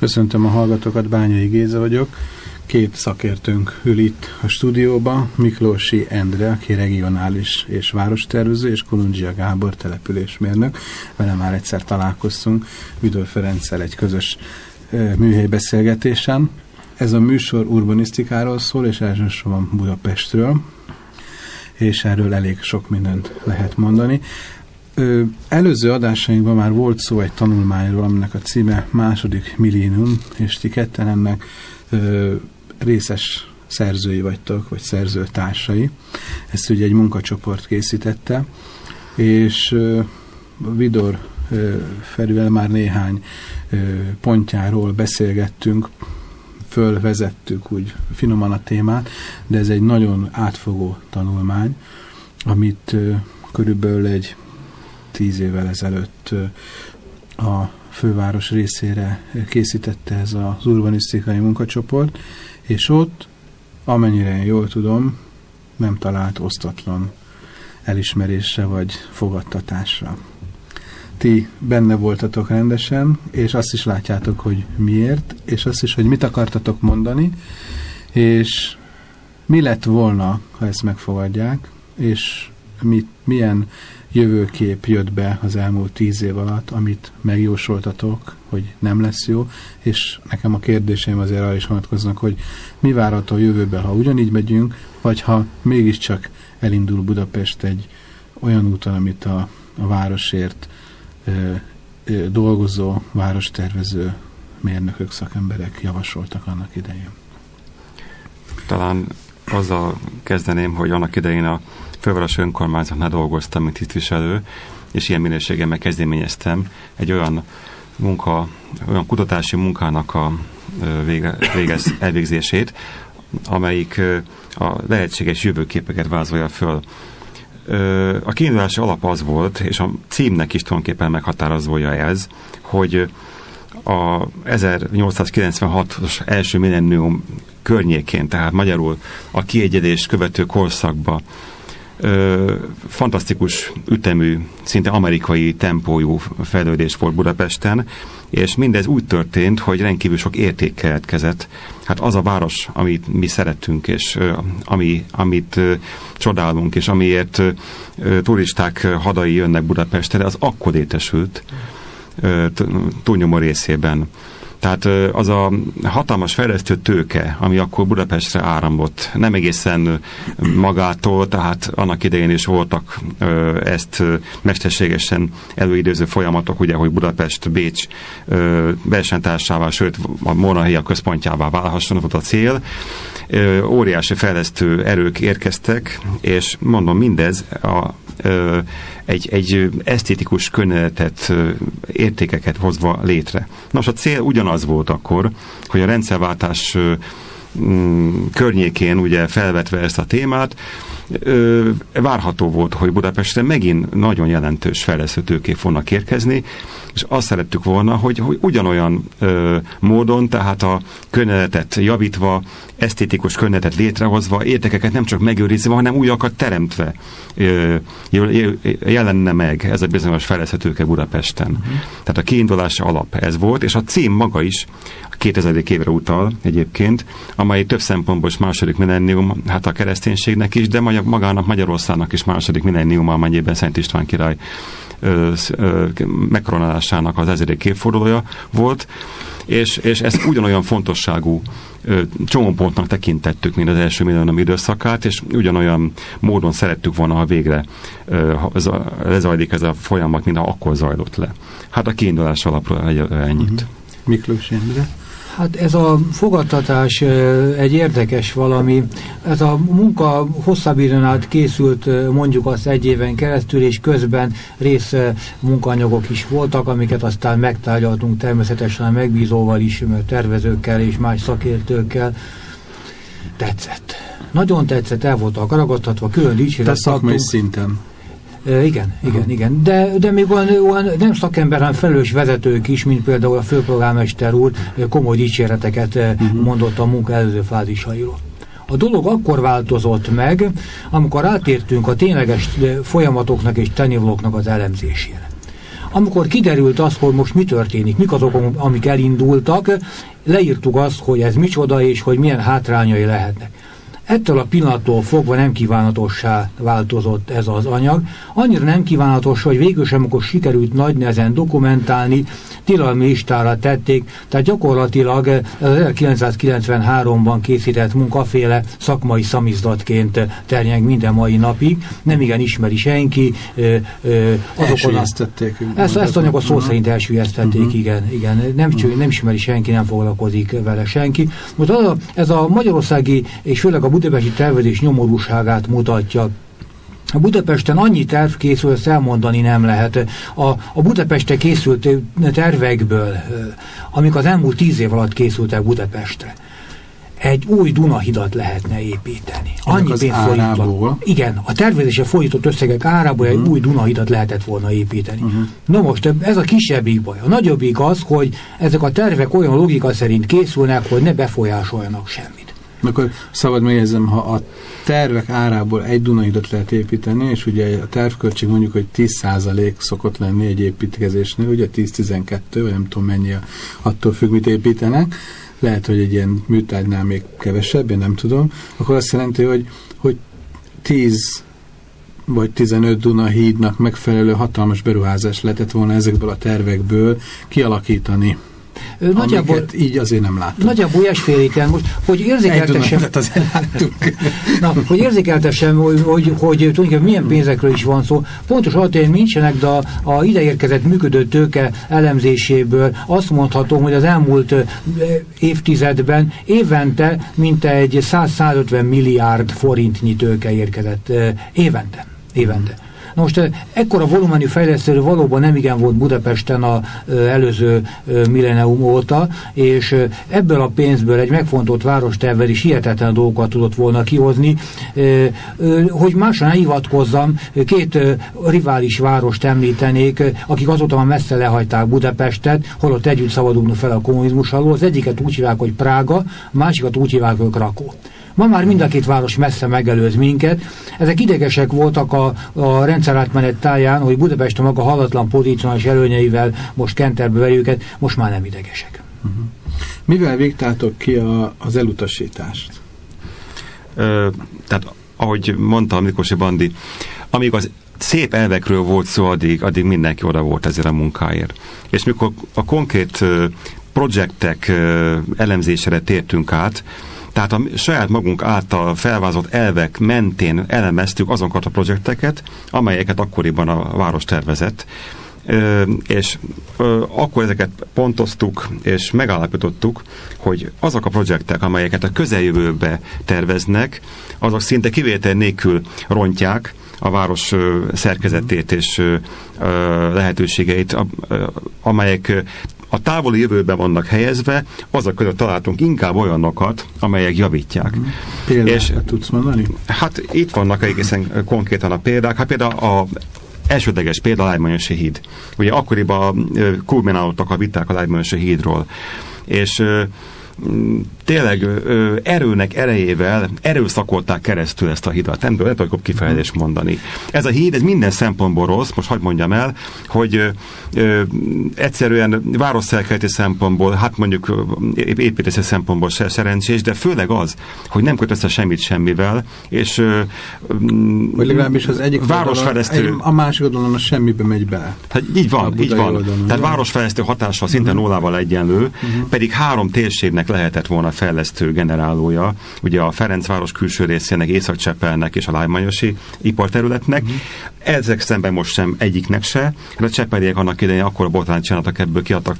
Köszöntöm a hallgatókat, Bányai Géza vagyok. Két szakértőnk ül itt a stúdióba, Miklósi Endre, aki regionális és várostervező, és Kolundzsia Gábor településmérnök. Vele már egyszer találkoztunk Vidor Ferenccel egy közös műhely beszélgetésen. Ez a műsor urbanisztikáról szól, és elsősorban Budapestről, és erről elég sok mindent lehet mondani. Ö, előző adásainkban már volt szó egy tanulmányról, aminek a címe második millénium, és ti ketten ennek ö, részes szerzői vagytok, vagy szerzőtársai. Ezt ugye egy munkacsoport készítette, és ö, Vidor felül már néhány ö, pontjáról beszélgettünk, fölvezettük úgy finoman a témát, de ez egy nagyon átfogó tanulmány, amit ö, körülbelül egy tíz évvel ezelőtt a főváros részére készítette ez az urbanisztikai munkacsoport, és ott, amennyire jól tudom, nem talált osztatlan elismerésre vagy fogadtatásra. Ti benne voltatok rendesen, és azt is látjátok, hogy miért, és azt is, hogy mit akartatok mondani, és mi lett volna, ha ezt megfogadják, és mit, milyen jövőkép jött be az elmúlt tíz év alatt, amit megjósoltatok, hogy nem lesz jó, és nekem a kérdéseim azért arra is vonatkoznak, hogy mi várható a jövőben, ha ugyanígy megyünk, vagy ha mégiscsak elindul Budapest egy olyan úton, amit a, a városért ö, ö, dolgozó, várostervező mérnökök, szakemberek javasoltak annak idején. Talán azzal kezdeném, hogy annak idején a főváros önkormányzatnál dolgoztam, mint tisztviselő, és ilyen minőségemmel kezdeményeztem egy olyan munka, olyan kutatási munkának a vége, végez, elvégzését, amelyik a lehetséges jövőképeket vázolja föl. A kiindulási alap az volt, és a címnek is tulajdonképpen meghatározója ez, hogy a 1896-os első millennium környékén, tehát magyarul a kiegyedés követő korszakba ö, fantasztikus ütemű, szinte amerikai tempójú fejlődés volt Budapesten, és mindez úgy történt, hogy rendkívül sok érték keletkezett. Hát az a város, amit mi szeretünk, és ö, ami, amit ö, csodálunk, és amiért ö, turisták hadai jönnek Budapestre, az akkor létesült túlnyomó részében. Tehát az a hatalmas fejlesztő tőke, ami akkor Budapestre áramlott, nem egészen magától, tehát annak idején is voltak ezt mesterségesen előidéző folyamatok, ugye, hogy Budapest, Bécs versenytársával, sőt a Monahia központjává válhasson, volt a cél. Óriási fejlesztő erők érkeztek, és mondom, mindez a egy, egy esztétikus könnyeletet, értékeket hozva létre. Nos, a cél ugyanaz volt akkor, hogy a rendszerváltás környékén ugye felvetve ezt a témát, ö, várható volt, hogy Budapesten megint nagyon jelentős fejlesztőtőkék fognak érkezni, és azt szerettük volna, hogy, hogy ugyanolyan ö, módon, tehát a környezetet javítva, esztétikus környezetet létrehozva, értékeket nem csak megőrizve, hanem újakat teremtve ö, jelenne meg ez a bizonyos fejlesztőtőke Budapesten. Uh-huh. Tehát a kiindulása alap ez volt, és a cím maga is 2000. évre utal egyébként, amely több szempontból is második millennium, hát a kereszténységnek is, de magának Magyarországnak is második millennium, amennyiben Szent István király megkoronálásának az ezerék évfordulója volt, és, és ezt ugyanolyan fontosságú csomópontnak tekintettük, mint az első millennium időszakát, és ugyanolyan módon szerettük volna, ha végre lezajlik ez a folyamat, mint ha akkor zajlott le. Hát a kiindulás alapról ennyit. Uh-huh. Miklós Endre? Hát ez a fogadtatás egy érdekes valami. Ez a munka hosszabb időn át készült mondjuk azt egy éven keresztül, és közben rész munkaanyagok is voltak, amiket aztán megtárgyaltunk természetesen a megbízóval is, tervezőkkel és más szakértőkkel. Tetszett. Nagyon tetszett, el voltak ragadtatva, külön dicséret. Te szakmai szinten. E, igen, igen, Aha. igen. De, de még olyan, olyan nem szakember, hanem felelős vezetők is, mint például a főprográmester úr komoly dicséreteket uh -huh. mondott a munka előző fázisairól. A dolog akkor változott meg, amikor átértünk a tényleges folyamatoknak és tennivalóknak az elemzésére. Amikor kiderült az, hogy most mi történik, mik azok, amik elindultak, leírtuk azt, hogy ez micsoda, és hogy milyen hátrányai lehetnek. Ettől a pillanattól fogva nem kívánatossá változott ez az anyag. Annyira nem kívánatos, hogy végül sem, amikor sikerült nagy nehezen dokumentálni, tilalmi listára tették, tehát gyakorlatilag az 1993-ban készített munkaféle szakmai szamizdatként terjeng minden mai napig, nem igen ismeri senki. Azokon a, ezt, ezt anyagot szó szerint elsüllyesztették, uh -huh. igen, igen. Nem, uh -huh. nem ismeri senki, nem foglalkozik vele senki. Most az a, ez a magyarországi és főleg a budapesti tervezés nyomorúságát mutatja. A Budapesten annyi terv készül, ezt elmondani nem lehet. A, a Budapestre készült tervekből, amik az elmúlt tíz év alatt készültek Budapestre, egy új Dunahidat lehetne építeni. Annyi pénzt fordított. Igen, a tervezése fordított összegek árából uh -huh. egy mhm. új Dunahidat lehetett volna építeni. Uh -huh. Na most ez a kisebbik baj. A nagyobbik az, hogy ezek a tervek olyan logika szerint készülnek, hogy ne befolyásoljanak semmit. Akkor szabad megjegyzem, ha a tervek árából egy Dunahidat lehet építeni, és ugye a tervköltség mondjuk, hogy 10% szokott lenni egy építkezésnél, ugye 10-12, vagy nem tudom mennyi, attól függ, mit építenek, lehet, hogy egy ilyen műtárgynál még kevesebb, én nem tudom, akkor azt jelenti, hogy, hogy 10 vagy 15 Duna hídnak megfelelő hatalmas beruházás lehetett volna ezekből a tervekből kialakítani. Nagyjából, így azért nem látom. Nagyjából ilyesféléken most, hogy érzékeltessem... na, hogy érzékeltessem, hogy, hogy, hogy tulajdonképpen milyen pénzekről is van szó. Pontos adatok nincsenek, de a, a ideérkezett működő tőke elemzéséből azt mondhatom, hogy az elmúlt évtizedben évente mintegy 100-150 milliárd forintnyi tőke érkezett évente. évente. Most ekkora volumenű fejlesztő valóban nem igen volt Budapesten a előző millenium óta, és ebből a pénzből egy megfontolt várostervel is hihetetlen dolgokat tudott volna kihozni. Hogy másra ne hivatkozzam, két rivális várost említenék, akik azóta már messze lehagyták Budapestet, holott együtt szabadulnak fel a kommunizmus alól. Az egyiket úgy hívják, hogy Prága, másikat úgy hívják, hogy Krakó. Ma már mind a két város messze megelőz minket. Ezek idegesek voltak a, a rendszerátmenet táján, hogy Budapest a maga halatlan pozícionális előnyeivel most kenterbe veri őket, most már nem idegesek. Uh -huh. Mivel végtátok ki a, az elutasítást? Ö, tehát, ahogy mondta Miklósi Bandi, amíg az szép elvekről volt szó, addig, addig mindenki oda volt ezért a munkáért. És mikor a konkrét projektek elemzésére tértünk át, tehát a saját magunk által felvázott elvek mentén elemeztük azokat a projekteket, amelyeket akkoriban a város tervezett, Ö, és ö, akkor ezeket pontoztuk, és megállapítottuk, hogy azok a projektek, amelyeket a közeljövőbe terveznek, azok szinte kivétel nélkül rontják a város szerkezetét és lehetőségeit, amelyek a távoli jövőben vannak helyezve, azok között találtunk inkább olyanokat, amelyek javítják. Mm. Példát és, tudsz mondani? Hát itt vannak egészen konkrétan a példák. Hát például a elsődleges példa a Lájmonyosi híd. Ugye akkoriban kulminálódtak a viták a Lájmonyosi hídról. És tényleg ö, erőnek erejével erőszakolták keresztül ezt a hidat. Nem tudom, jobb kifejezést mondani. Ez a híd, ez minden szempontból rossz, most hagyd mondjam el, hogy ö, ö, egyszerűen városszerkeleti szempontból, hát mondjuk építési szempontból se szerencsés, de főleg az, hogy nem köt össze semmit semmivel, és ö, vagy legalábbis az egyik városfejlesztő... Egy, a másik oldalon a semmibe megy bele. Hát így van, így van. Oldalon, Tehát városfejlesztő hatása szinte uh -huh. nullával egyenlő, uh -huh. pedig három térségnek lehetett volna fejlesztő generálója, ugye a Ferencváros külső részének, Észak-Csepelnek és a Lájmanyosi iparterületnek. Uh-huh. Ezek szemben most sem egyiknek se. A csepeliek annak idején akkor botrányt csináltak ebből, kiadtak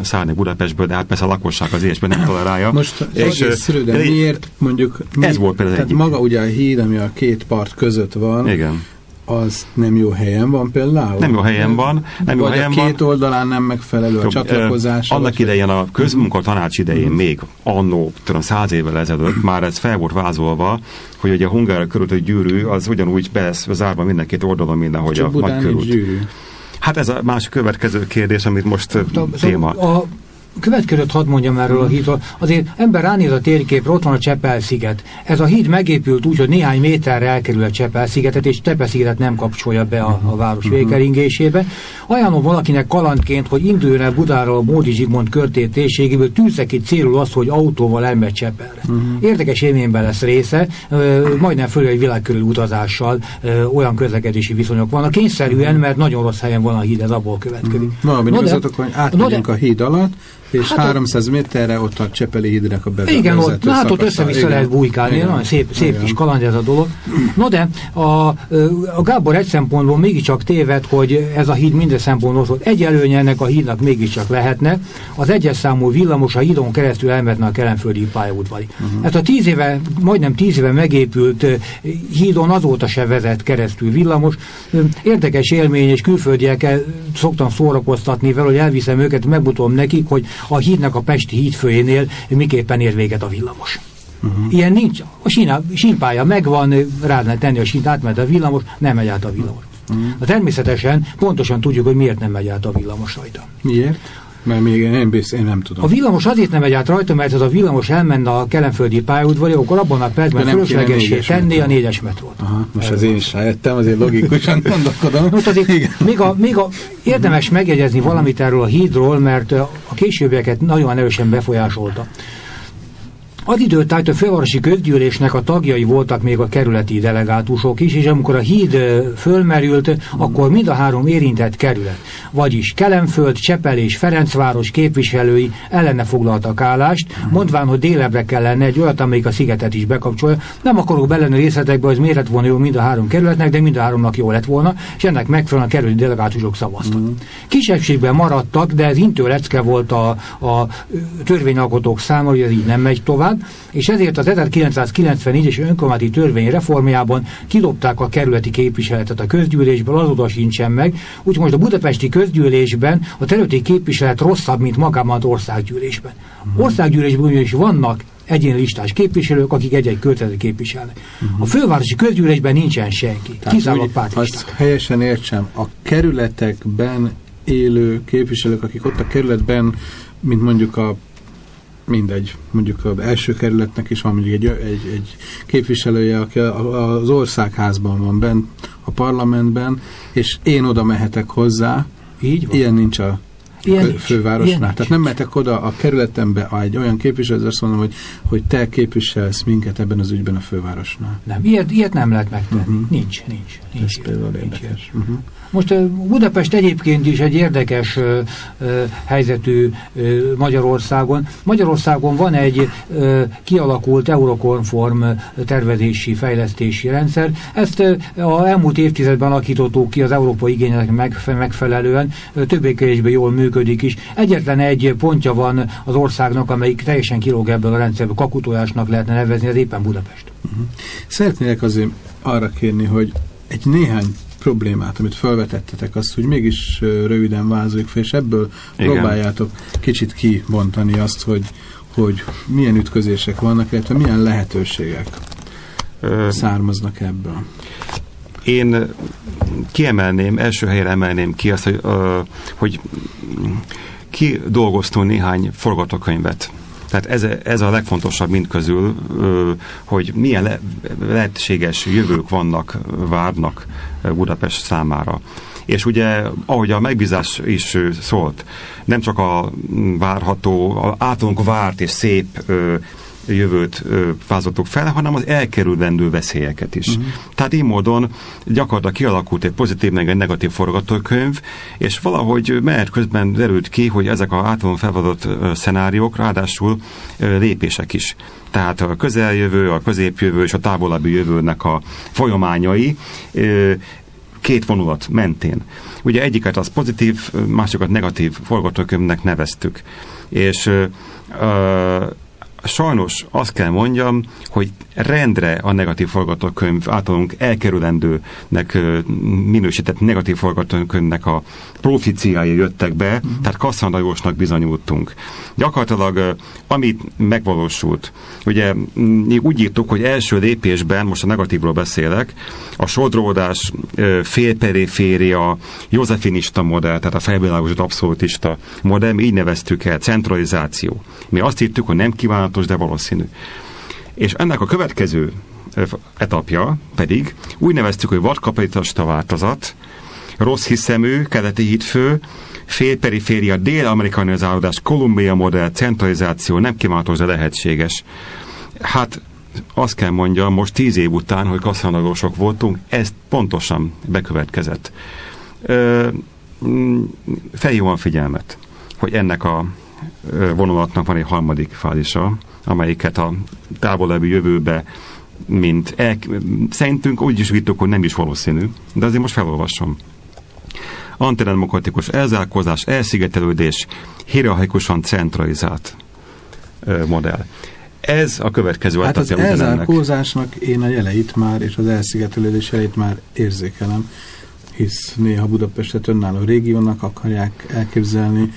szállni Budapestből, de hát persze a lakosság az ilyesben nem tolerálja. Most és, és de miért mondjuk... Ez mi, volt például tehát maga ugye a híd, ami a két part között van, Igen az nem jó helyen van például? Nem jó helyen van. Nem Vagy jó helyen a két van. oldalán nem megfelelő a csatlakozás. Annak idején a közmunka tanács idején uh-huh. még annó, tudom, száz évvel ezelőtt már ez fel volt vázolva, hogy ugye a Hungára körül a gyűrű az ugyanúgy be lesz zárva minden két oldalon, mindenhogy Csak a nagy körút. Gyűrű. Hát ez a másik következő kérdés, amit most a, téma. A, következőt hadd mondjam erről a hídról. Azért ember ránéz a térképre, ott van a Csepel-sziget. Ez a híd megépült úgy, hogy néhány méterre elkerül a Csepel-szigetet, és Csepel-szigetet nem kapcsolja be a, a város uh-huh. végkeringésébe. Ajánlom valakinek kalandként, hogy induljon el Budáról a Módi Zsigmond körtét térségéből, tűzze ki célul azt, hogy autóval elmegy Csepelre. Uh-huh. Érdekes élményben lesz része, majdnem fölé egy világkörül utazással olyan közlekedési viszonyok vannak. Kényszerűen, mert nagyon rossz helyen van a híd, ez abból következik. Uh-huh. Valami no, de, hogy átmegyünk no, de, a híd alatt, és hát 300 méterre ott a Csepeli hídnek a bevezető Igen, ott, na, hát ott össze-vissza lehet bújkálni, nagyon szép, szép igen. kis kaland ez a dolog. No de a, a Gábor egy szempontból mégiscsak téved, hogy ez a híd minden szempontból volt. Egy előnye ennek a hídnak mégiscsak lehetne, az egyes számú villamos a hídon keresztül elmetne a kelemföldi pályaudvari. Uh-huh. Ez a tíz éve, majdnem tíz éve megépült hídon azóta se vezet keresztül villamos. Érdekes élmény, és külföldiekkel szoktam szórakoztatni vele, hogy elviszem őket, megmutatom nekik, hogy a hídnak a Pesti hídfőjénél miképpen ér véget a villamos. Uh-huh. Ilyen nincs. A sína, sínpálya megvan, rá lehet tenni a sínt, átmegy a villamos, nem megy át a villamos. Uh-huh. Természetesen pontosan tudjuk, hogy miért nem megy át a villamos rajta. Miért? Mert még én, én, én nem tudom. A villamos azért nem megy át rajta, mert ez a villamos elmenne a kelemföldi pályaudvari, akkor abban a percben fölöslegessé tenni a négyes metrót. Aha, most az én is rájöttem, azért logikusan gondolkodom. Most azért még a, még a, érdemes megjegyezni valamit erről a hídról, mert a későbbieket nagyon erősen befolyásolta. Az időt a fővárosi közgyűlésnek a tagjai voltak még a kerületi delegátusok is, és amikor a híd fölmerült, akkor mind a három érintett kerület, vagyis Kelemföld, Csepel és Ferencváros képviselői ellene foglaltak állást, mondván, hogy délebre kellene egy olyat, amelyik a szigetet is bekapcsolja. Nem akarok belemenni részletekbe, hogy miért lett volna jó mind a három kerületnek, de mind a háromnak jó lett volna, és ennek megfelelően a kerületi delegátusok szavaztak. Mm. Kisebbségben maradtak, de ez intő lecke volt a, a törvényalkotók számára, hogy ez így nem megy tovább és ezért az 1994-es önkormányzati törvény reformjában kidobták a kerületi képviseletet a közgyűlésből, azóta sincsen meg, úgyhogy most a budapesti közgyűlésben a területi képviselet rosszabb, mint magában az országgyűlésben. Uh-huh. Országgyűlésben is vannak egyéni listás képviselők, akik egy-egy költöző képviselnek. Uh-huh. A fővárosi közgyűlésben nincsen senki, kizárólag pártlisták. Helyesen értsem, a kerületekben élő képviselők, akik ott a kerületben, mint mondjuk a mindegy, mondjuk az első kerületnek is van mondjuk egy, egy, egy képviselője, aki az országházban van bent, a parlamentben, és én oda mehetek hozzá, így van. ilyen nincs a Ilyen fővárosnál. Ilyen Tehát nem mehetek oda a kerületembe egy olyan képviselő, azt mondom, hogy, hogy te képviselsz minket ebben az ügyben a fővárosnál. Nem, ilyet, ilyet nem lehet megtenni. Uh-huh. Nincs, nincs. nincs Ez például érdekes. Uh-huh. Most Budapest egyébként is egy érdekes ö, ö, helyzetű ö, Magyarországon. Magyarországon van egy ö, kialakult eurokonform tervezési, fejlesztési rendszer. Ezt a elmúlt évtizedben alakítottuk ki az európai igényeknek megfelelően, többé-kevésbé jól működik is. Egyetlen egy pontja van az országnak, amelyik teljesen kilóg ebből a rendszerből, kakutójásnak lehetne nevezni, ez éppen Budapest. Uh -huh. Szeretnék azért arra kérni, hogy egy néhány problémát, amit felvetettetek, azt, hogy mégis röviden vázoljuk fel, és ebből Igen. próbáljátok kicsit kibontani azt, hogy, hogy milyen ütközések vannak, illetve milyen lehetőségek származnak ebből. Én kiemelném, első helyre emelném ki azt, hogy, hogy ki dolgoztunk néhány forgatókönyvet tehát ez, ez a legfontosabb mind közül, hogy milyen le, lehetséges jövők vannak, várnak Budapest számára. És ugye, ahogy a megbízás is szólt, nem csak a várható, a általunk várt és szép jövőt vázoltuk fel, hanem az elkerülendő veszélyeket is. Uh-huh. Tehát így módon gyakorlatilag kialakult egy pozitív, meg egy negatív forgatókönyv, és valahogy mehet közben derült ki, hogy ezek a általán felvadott szenáriók ráadásul lépések is. Tehát a közeljövő, a középjövő és a távolabbi jövőnek a folyamányai két vonulat mentén. Ugye egyiket az pozitív, másikat negatív forgatókönyvnek neveztük. És ö, sajnos azt kell mondjam, hogy rendre a negatív forgatókönyv általunk elkerülendőnek minősített negatív forgatókönyvnek a proficiái jöttek be, uh-huh. tehát kasszandajosnak bizonyultunk. Gyakorlatilag, amit megvalósult, ugye mi úgy írtuk, hogy első lépésben, most a negatívról beszélek, a sodródás, félperiféria, józefinista modell, tehát a felvilágosult abszolútista modell, mi így neveztük el, centralizáció. Mi azt írtuk, hogy nem kívánatos, de valószínű. És ennek a következő etapja pedig úgy neveztük, hogy vadkapitalista változat, rossz hiszemű, keleti hitfő, félperiféria, dél-amerikanizálódás, Kolumbia modell, centralizáció, nem de lehetséges. Hát azt kell mondjam, most tíz év után, hogy kasszanagosok voltunk, ez pontosan bekövetkezett. Mm, felhívom a figyelmet, hogy ennek a vonulatnak van egy harmadik fázisa, amelyiket a távolabbi jövőbe mint el, szerintünk úgy is vittük, hogy nem is valószínű, de azért most felolvasom. Antidemokratikus elzárkózás, elszigetelődés, hierarchikusan centralizált modell. Ez a következő Hát az elzárkózásnak én a jeleit már, és az elszigetelődés jeleit már érzékelem, hisz néha Budapestet önálló régiónak akarják elképzelni,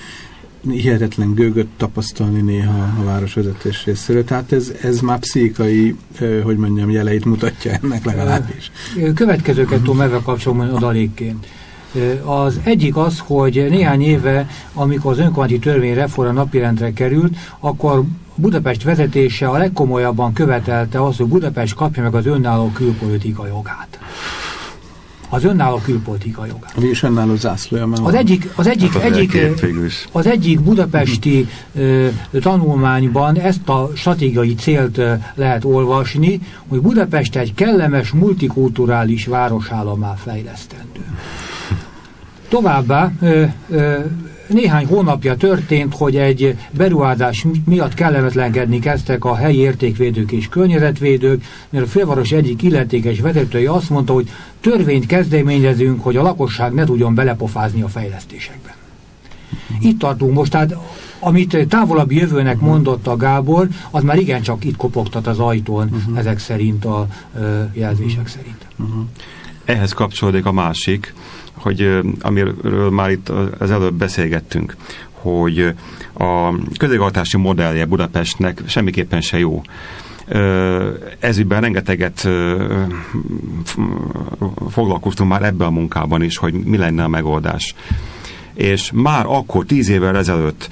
hihetetlen gőgöt tapasztalni néha a városvezetés részéről. Tehát ez, ez már pszichikai, hogy mondjam, jeleit mutatja ennek legalábbis. Következőket tudom ebben kapcsolatban adalékként. Az egyik az, hogy néhány éve, amikor az önkormányzati törvényreform napirendre került, akkor Budapest vezetése a legkomolyabban követelte azt, hogy Budapest kapja meg az önálló külpolitika jogát az önálló külpolitika jogát. Ami is önálló zászlója már az egyik, az egyik, hát az egyik, az egyik budapesti ö, tanulmányban ezt a stratégiai célt ö, lehet olvasni, hogy Budapest egy kellemes, multikulturális városállomá fejlesztendő. Továbbá ö, ö, néhány hónapja történt, hogy egy beruházás miatt kellemetlenkedni kezdtek a helyi értékvédők és környezetvédők, mert a főváros egyik illetékes vezetője azt mondta, hogy törvényt kezdeményezünk, hogy a lakosság ne tudjon belepofázni a fejlesztésekbe. Itt tartunk most, tehát amit távolabb jövőnek mondott a Gábor, az már igencsak itt kopogtat az ajtón, uh -huh. ezek szerint a ö, jelzések szerint. Uh -huh. Ehhez kapcsolódik a másik, hogy amiről már itt az előbb beszélgettünk, hogy a közigazgatási modellje Budapestnek semmiképpen se jó. Ezügyben rengeteget foglalkoztunk már ebben a munkában is, hogy mi lenne a megoldás és már akkor, tíz évvel ezelőtt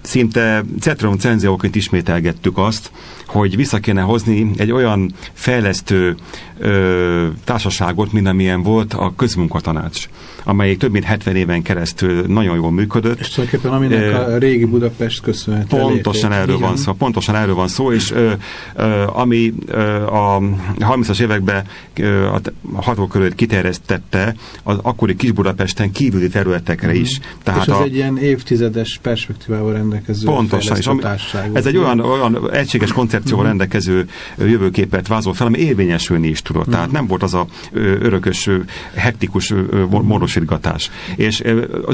szinte cetrum cenzióként ismételgettük azt, hogy vissza kéne hozni egy olyan fejlesztő ö, társaságot, mint amilyen volt a közmunkatanács, amelyik több mint 70 éven keresztül nagyon jól működött. És tulajdonképpen aminek ö, a régi Budapest köszönhető. Pontosan erről igen. van szó, pontosan erről van szó, és ö, ö, ami ö, a 30-as években ö, a hatókörőt kiterjesztette az akkori Kis Budapesten kívüli területekre is. Mm. Tehát és az a, egy ilyen évtizedes perspektívával rendelkező Pontosan, és ami, ez egy olyan, olyan egységes koncepcióval mm. rendelkező jövőképet vázol fel, ami érvényesülni is tudott. Tehát nem volt az a örökös, hektikus morosítgatás. És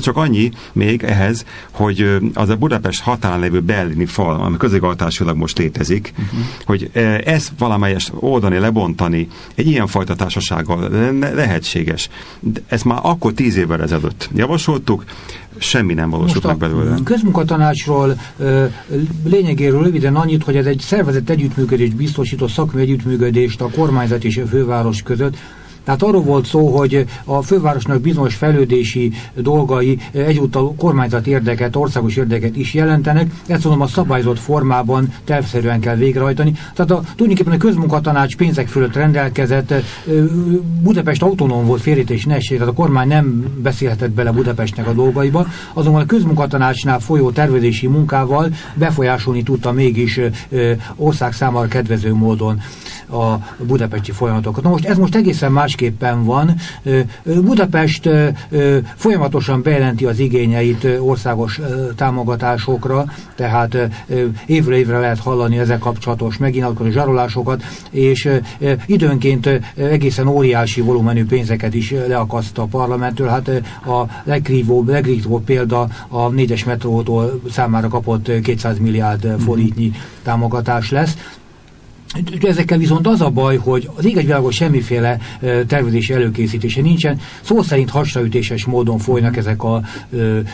csak annyi még ehhez, hogy az a Budapest határán lévő berlini fal, ami közigazgatásilag most létezik, uh-huh. hogy ezt valamelyes oldani, lebontani egy ilyen fajta társasággal lehetséges. De ezt már akkor tíz évvel ezelőtt javasoltuk, semmi nem valósult meg belőle. közmunkatanácsról lényegéről röviden annyit, hogy ez egy szervezett együttműködés biztosító szakmai együttműködést a kormányzat és a főváros között, Tehát arról volt szó, hogy a fővárosnak bizonyos fejlődési dolgai egyúttal kormányzati érdeket, országos érdeket is jelentenek, ezt mondom a szabályozott formában tervszerűen kell végrehajtani. Tehát a, tulajdonképpen a közmunkatanács pénzek fölött rendelkezett, Budapest autonóm volt félítés ne tehát a kormány nem beszélhetett bele Budapestnek a dolgaiba, azonban a közmunkatanácsnál folyó tervezési munkával befolyásolni tudta mégis ország számára kedvező módon a budapesti folyamatokat. Na most ez most egészen másképpen van. Budapest folyamatosan bejelenti az igényeit országos támogatásokra, tehát évről évre lehet hallani ezzel kapcsolatos meginatkozó zsarolásokat, és időnként egészen óriási volumenű pénzeket is leakaszt a parlamenttől. Hát a legkrívóbb, legrívóbb példa a négyes metrótól számára kapott 200 milliárd forintnyi támogatás lesz. Ezekkel viszont az a baj, hogy az ég világon semmiféle tervezési előkészítése nincsen. Szó szerint hasraütéses módon folynak ezek a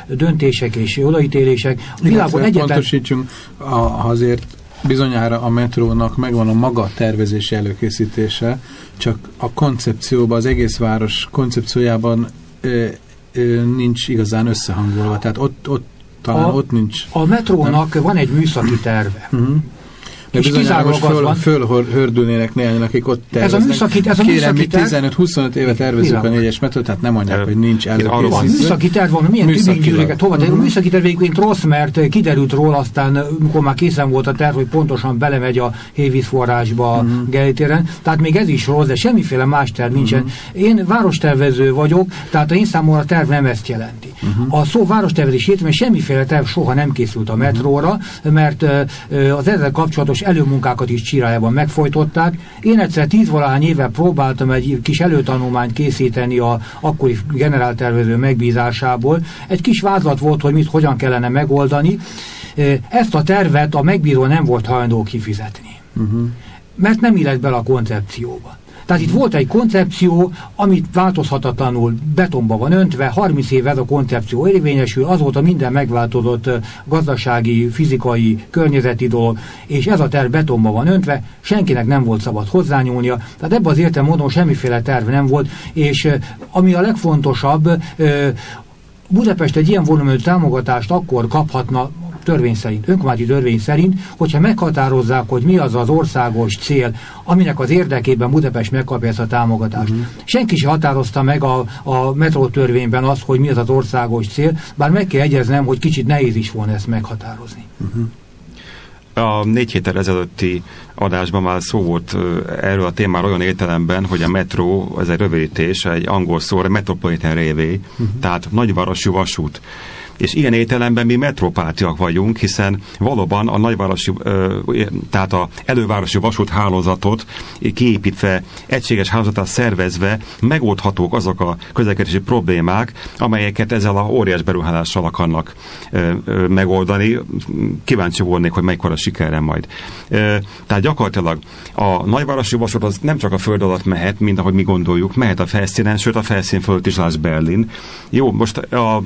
döntések és odaítélések. A világon egyetlen... Pontosítsunk, a, azért bizonyára a metrónak megvan a maga tervezési előkészítése, csak a koncepcióban, az egész város koncepciójában ö, ö, nincs igazán összehangolva. Tehát ott, ott talán a, ott nincs. A metrónak nem? van egy műszaki terve. Uh mhm. -huh és most föl, fölhördülnének néhányan, akik ott terveznek. Ez a műszaki, ez a Kérem, mi 15-25 éve tervezünk a négyes metrót, tehát nem mondják, hogy nincs előkészítő. A műszaki terv van, milyen tübinggyűrűket hova, de a műszaki terv egyébként rossz, mert kiderült róla aztán, amikor már készen volt a terv, hogy pontosan belemegy a hévízforrásba uh -huh. Gelitéren, tehát még ez is rossz, de semmiféle más terv nincsen. -huh. Én várostervező vagyok, tehát a én számomra a terv nem ezt jelenti. A szó várostervezés értelme semmiféle terv soha nem készült a metróra, mert az ezzel kapcsolatos és előmunkákat is csirájában megfojtották. Én egyszer tízvalahány éve próbáltam egy kis előtanulmányt készíteni a akkori generáltervező megbízásából. Egy kis vázlat volt, hogy mit hogyan kellene megoldani. Ezt a tervet a megbíró nem volt hajlandó kifizetni. Uh -huh. Mert nem illett bele a koncepcióba. Tehát itt volt egy koncepció, amit változhatatlanul betonba van öntve, 30 év ez a koncepció érvényesül, azóta minden megváltozott gazdasági, fizikai, környezeti dolog, és ez a terv betonba van öntve, senkinek nem volt szabad hozzányúlnia, tehát ebben az értelem módon semmiféle terv nem volt, és ami a legfontosabb, Budapest egy ilyen volumenű támogatást akkor kaphatna, törvény szerint, önkormányzati törvény szerint, hogyha meghatározzák, hogy mi az az országos cél, aminek az érdekében Budapest megkapja ezt a támogatást. Uh mhm. -huh. Senki sem határozta meg a, a metró törvényben azt, hogy mi az az országos cél, bár meg kell egyeznem, hogy kicsit nehéz is volna ezt meghatározni. Uh -huh. A négy héttel ezelőtti adásban már szó volt erről a témáról olyan értelemben, hogy a metró, ez egy rövidítés, egy angol szó, Metropolitan Railway, uh -huh. tehát nagyvárosú vasút és ilyen értelemben mi metropátiak vagyunk, hiszen valóban a nagyvárosi, tehát a elővárosi vasúthálózatot kiépítve, egységes hálózatát szervezve megoldhatók azok a közlekedési problémák, amelyeket ezzel a óriás beruházással akarnak megoldani. Kíváncsi volnék, hogy mekkora sikerre majd. Tehát gyakorlatilag a nagyvárosi vasút az nem csak a föld alatt mehet, mint ahogy mi gondoljuk, mehet a felszínen, sőt a felszín fölött is lesz Berlin. Jó, most a, a,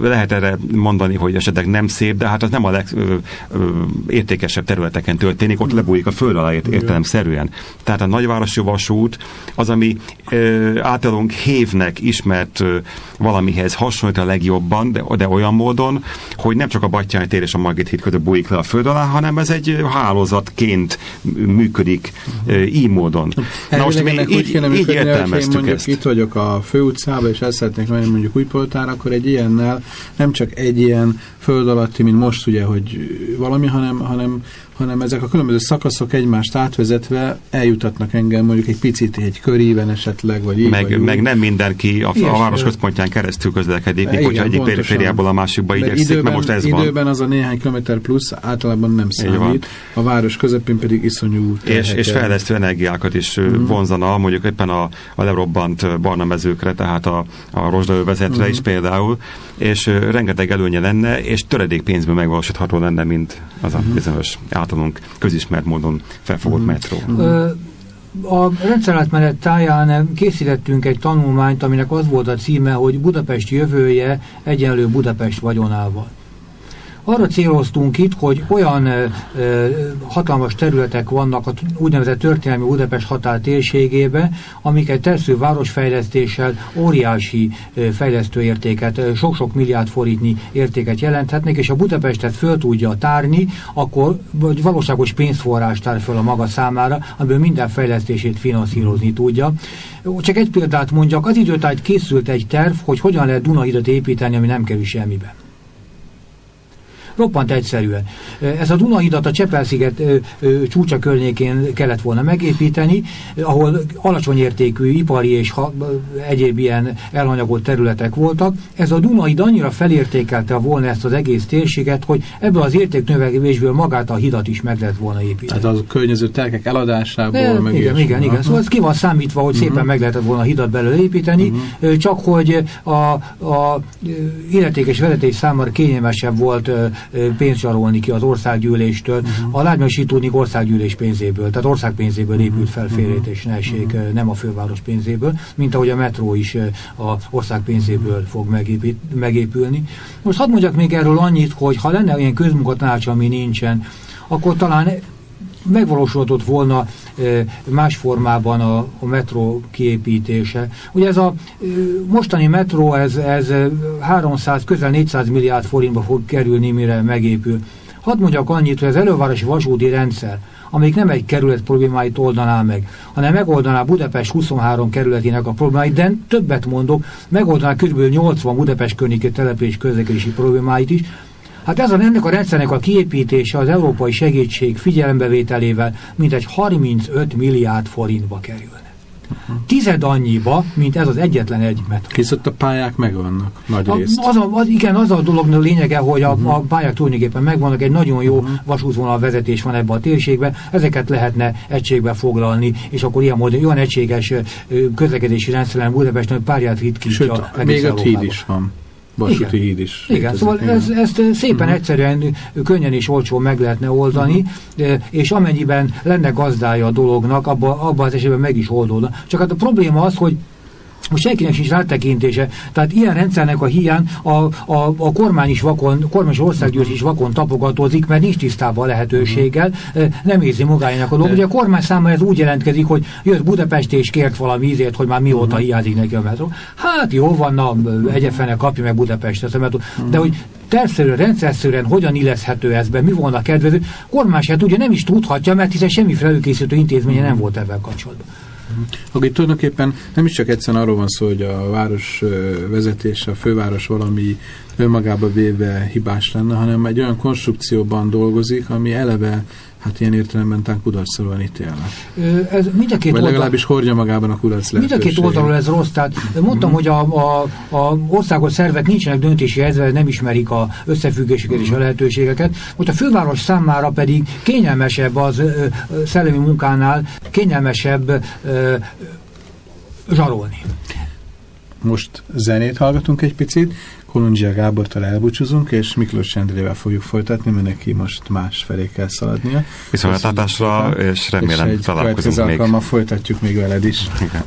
lehet erre mondani, hogy esetleg nem szép, de hát az nem a legértékesebb területeken történik, ott lebújik a föld alá értelemszerűen. Tehát a nagyvárosi vasút az, ami ö, általunk hévnek ismert ö, valamihez hasonlít a legjobban, de, de olyan módon, hogy nem csak a Battyány tér és a Margit híd között bújik le a föld alá, hanem ez egy hálózatként működik ö, így módon. Na most mi így, így értelmeztük ezt. Itt vagyok a főutcában, és ezt szeretnék menni mondjuk újpoltára, akkor egy ilyennel nem csak egy ilyen föld alatti, mint most ugye, hogy valami, hanem, hanem hanem ezek a különböző szakaszok egymást átvezetve eljutatnak engem mondjuk egy picit egy köríven esetleg, vagy így, meg, vagy meg nem mindenki a, a város központján keresztül közlekedik, igen, hogyha egyik perifériából a másikba igyekszik, időben, most ez időben van. az a néhány kilométer plusz általában nem számít, a város közepén pedig iszonyú És, és fejlesztő energiákat is mm. vonzana, mondjuk éppen a, a lerobbant barna mezőkre, tehát a, a rozsdaövezetre mm. is például, és rengeteg előnye lenne, és töredék pénzből megvalósítható lenne, mint az a mm. bizonyos általunk közismert módon felfogott mm. metró. A rendszerátmenet táján készítettünk egy tanulmányt, aminek az volt a címe, hogy Budapest jövője egyenlő Budapest vagyonával. Arra céloztunk itt, hogy olyan ö, hatalmas területek vannak a úgynevezett történelmi Budapest határ térségében, amik egy tersző városfejlesztéssel óriási ö, fejlesztőértéket, sok-sok milliárd forintnyi értéket jelenthetnek, és a Budapestet föl tudja tárni, akkor vagy valóságos pénzforrást tár föl a maga számára, amiből minden fejlesztését finanszírozni tudja. Csak egy példát mondjak, az időtájt készült egy terv, hogy hogyan lehet Dunahidat építeni, ami nem kerül semmibe. Roppant egyszerűen. Ez a Dunahidat a Csepel-sziget csúcsa környékén kellett volna megépíteni, ahol alacsony értékű ipari és ha, egyéb ilyen elhanyagolt területek voltak. Ez a Dunahid annyira felértékelte volna ezt az egész térséget, hogy ebből az értéknövekedésből magát a hidat is meg lehet volna építeni. Tehát az a környező telkek eladásából, De, meg Igen, igen, igen. Szóval ez ki van számítva, hogy uh -huh. szépen meg lehetett volna a hidat belőle építeni, uh -huh. csak hogy a, a illetékes vezetés számára kényelmesebb volt pénzt zsarolni ki az országgyűléstől. Uh-huh. A lágymesítőnik országgyűlés pénzéből, tehát országpénzéből uh-huh. épült fel félrét és neség, uh-huh. nem a főváros pénzéből, mint ahogy a metró is az ország pénzéből fog megépít, megépülni. Most hadd mondjak még erről annyit, hogy ha lenne ilyen közmunkatanács, ami nincsen, akkor talán megvalósulhatott volna más formában a, a metró kiépítése. Ugye ez a mostani metró, ez, ez 300, közel 400 milliárd forintba fog kerülni, mire megépül. Hadd mondjak annyit, hogy az elővárosi vasúti rendszer, amelyik nem egy kerület problémáit oldaná meg, hanem megoldaná Budapest 23 kerületének a problémáit, de többet mondok, megoldaná kb. 80 Budapest környéki település közlekedési problémáit is, Hát ez a, ennek a rendszernek a kiépítése az európai segítség figyelembevételével mintegy 35 milliárd forintba kerülne. Uh-huh. Tized annyiba, mint ez az egyetlen egy metro. Hisz ott a pályák megvannak, nagy a, részt. Az a, az, igen, az a dolog lényege, hogy a, uh-huh. a pályák tulajdonképpen megvannak, egy nagyon jó uh-huh. vasútvonal vezetés van ebbe a térségbe, ezeket lehetne egységbe foglalni, és akkor ilyen módon olyan egységes közlekedési rendszeren Budapesten, hogy párját ritkítja. Sőt, még öt híd is van vasúti igen. híd is. Igen, létezik, szóval igen. Ez, ezt szépen uh-huh. egyszerűen, könnyen és olcsón meg lehetne oldani, uh-huh. és amennyiben lenne gazdája a dolognak, abban abba az esetben meg is oldódna. Csak hát a probléma az, hogy most senkinek sincs rátekintése. Tehát ilyen rendszernek a hiány a, a, a kormány is vakon, kormány és országgyűlés is vakon tapogatózik, mert nincs tisztában a lehetőséggel, nem érzi magának a dolog. Ugye a kormány számára ez úgy jelentkezik, hogy jött Budapest és kért valami ízért, hogy már mióta uh-huh. hiányzik neki a metró. Hát jó van, na, egyefene kapja meg Budapestet a metró. De hogy tervszerűen, rendszerszerűen hogyan illeszhető ez be, mi volna kedvező, kormány se tudja, nem is tudhatja, mert hiszen semmi előkészítő intézménye nem volt ebben kapcsolatban. Aki tulajdonképpen nem is csak egyszerűen arról van szó, hogy a város vezetése, a főváros valami önmagába véve hibás lenne, hanem egy olyan konstrukcióban dolgozik, ami eleve hát ilyen értelemben talán kudarcról ítélve. Ez mind a két Vagy legalábbis hordja magában a kudarc Mind a két oldalról ez rossz. Tehát mondtam, mm. hogy a, a, a országos szervek nincsenek döntési helyzetben, nem ismerik a összefüggéseket mm. és a mhm. lehetőségeket. Most a főváros számára pedig kényelmesebb az ö, szellemi munkánál, kényelmesebb ö, zsarolni. Most zenét hallgatunk egy picit, Kolundzsia Gábortal elbúcsúzunk, és Miklós Endrével fogjuk folytatni, mert neki most más felé kell szaladnia. Viszontlátásra, és remélem és találkozunk még. És folytatjuk még veled is. Igen.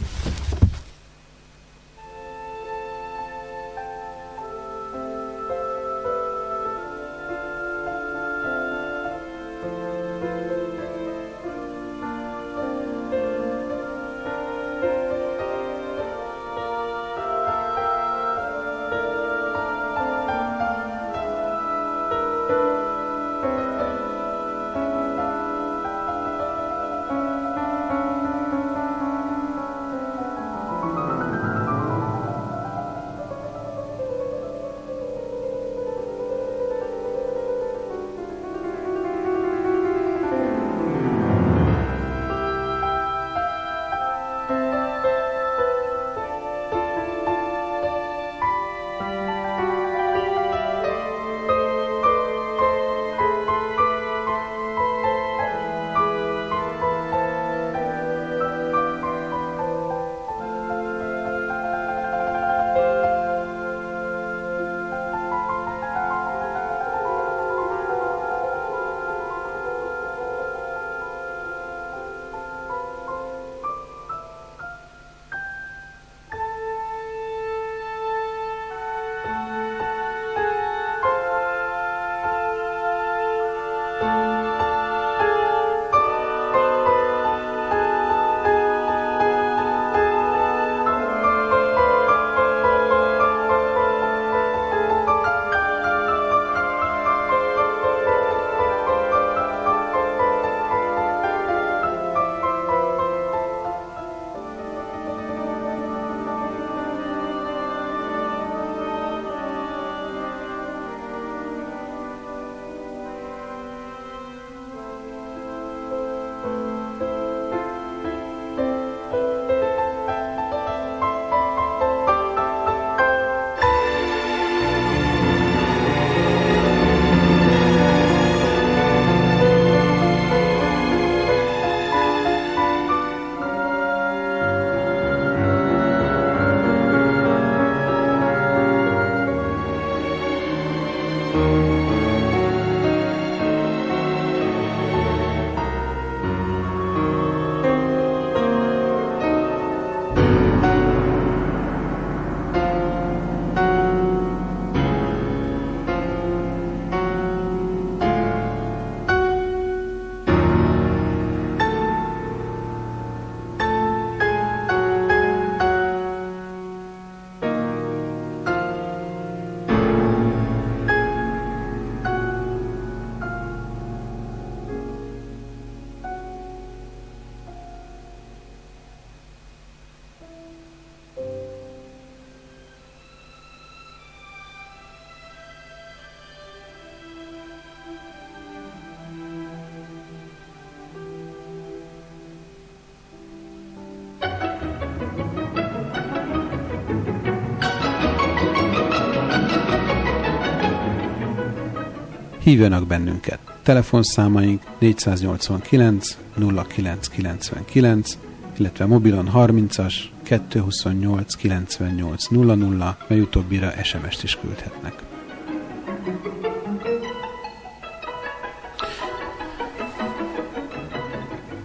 Hívjanak bennünket. Telefonszámaink 489 0999, illetve mobilon 30-as 228 98 00, mely utóbbira SMS-t is küldhetnek.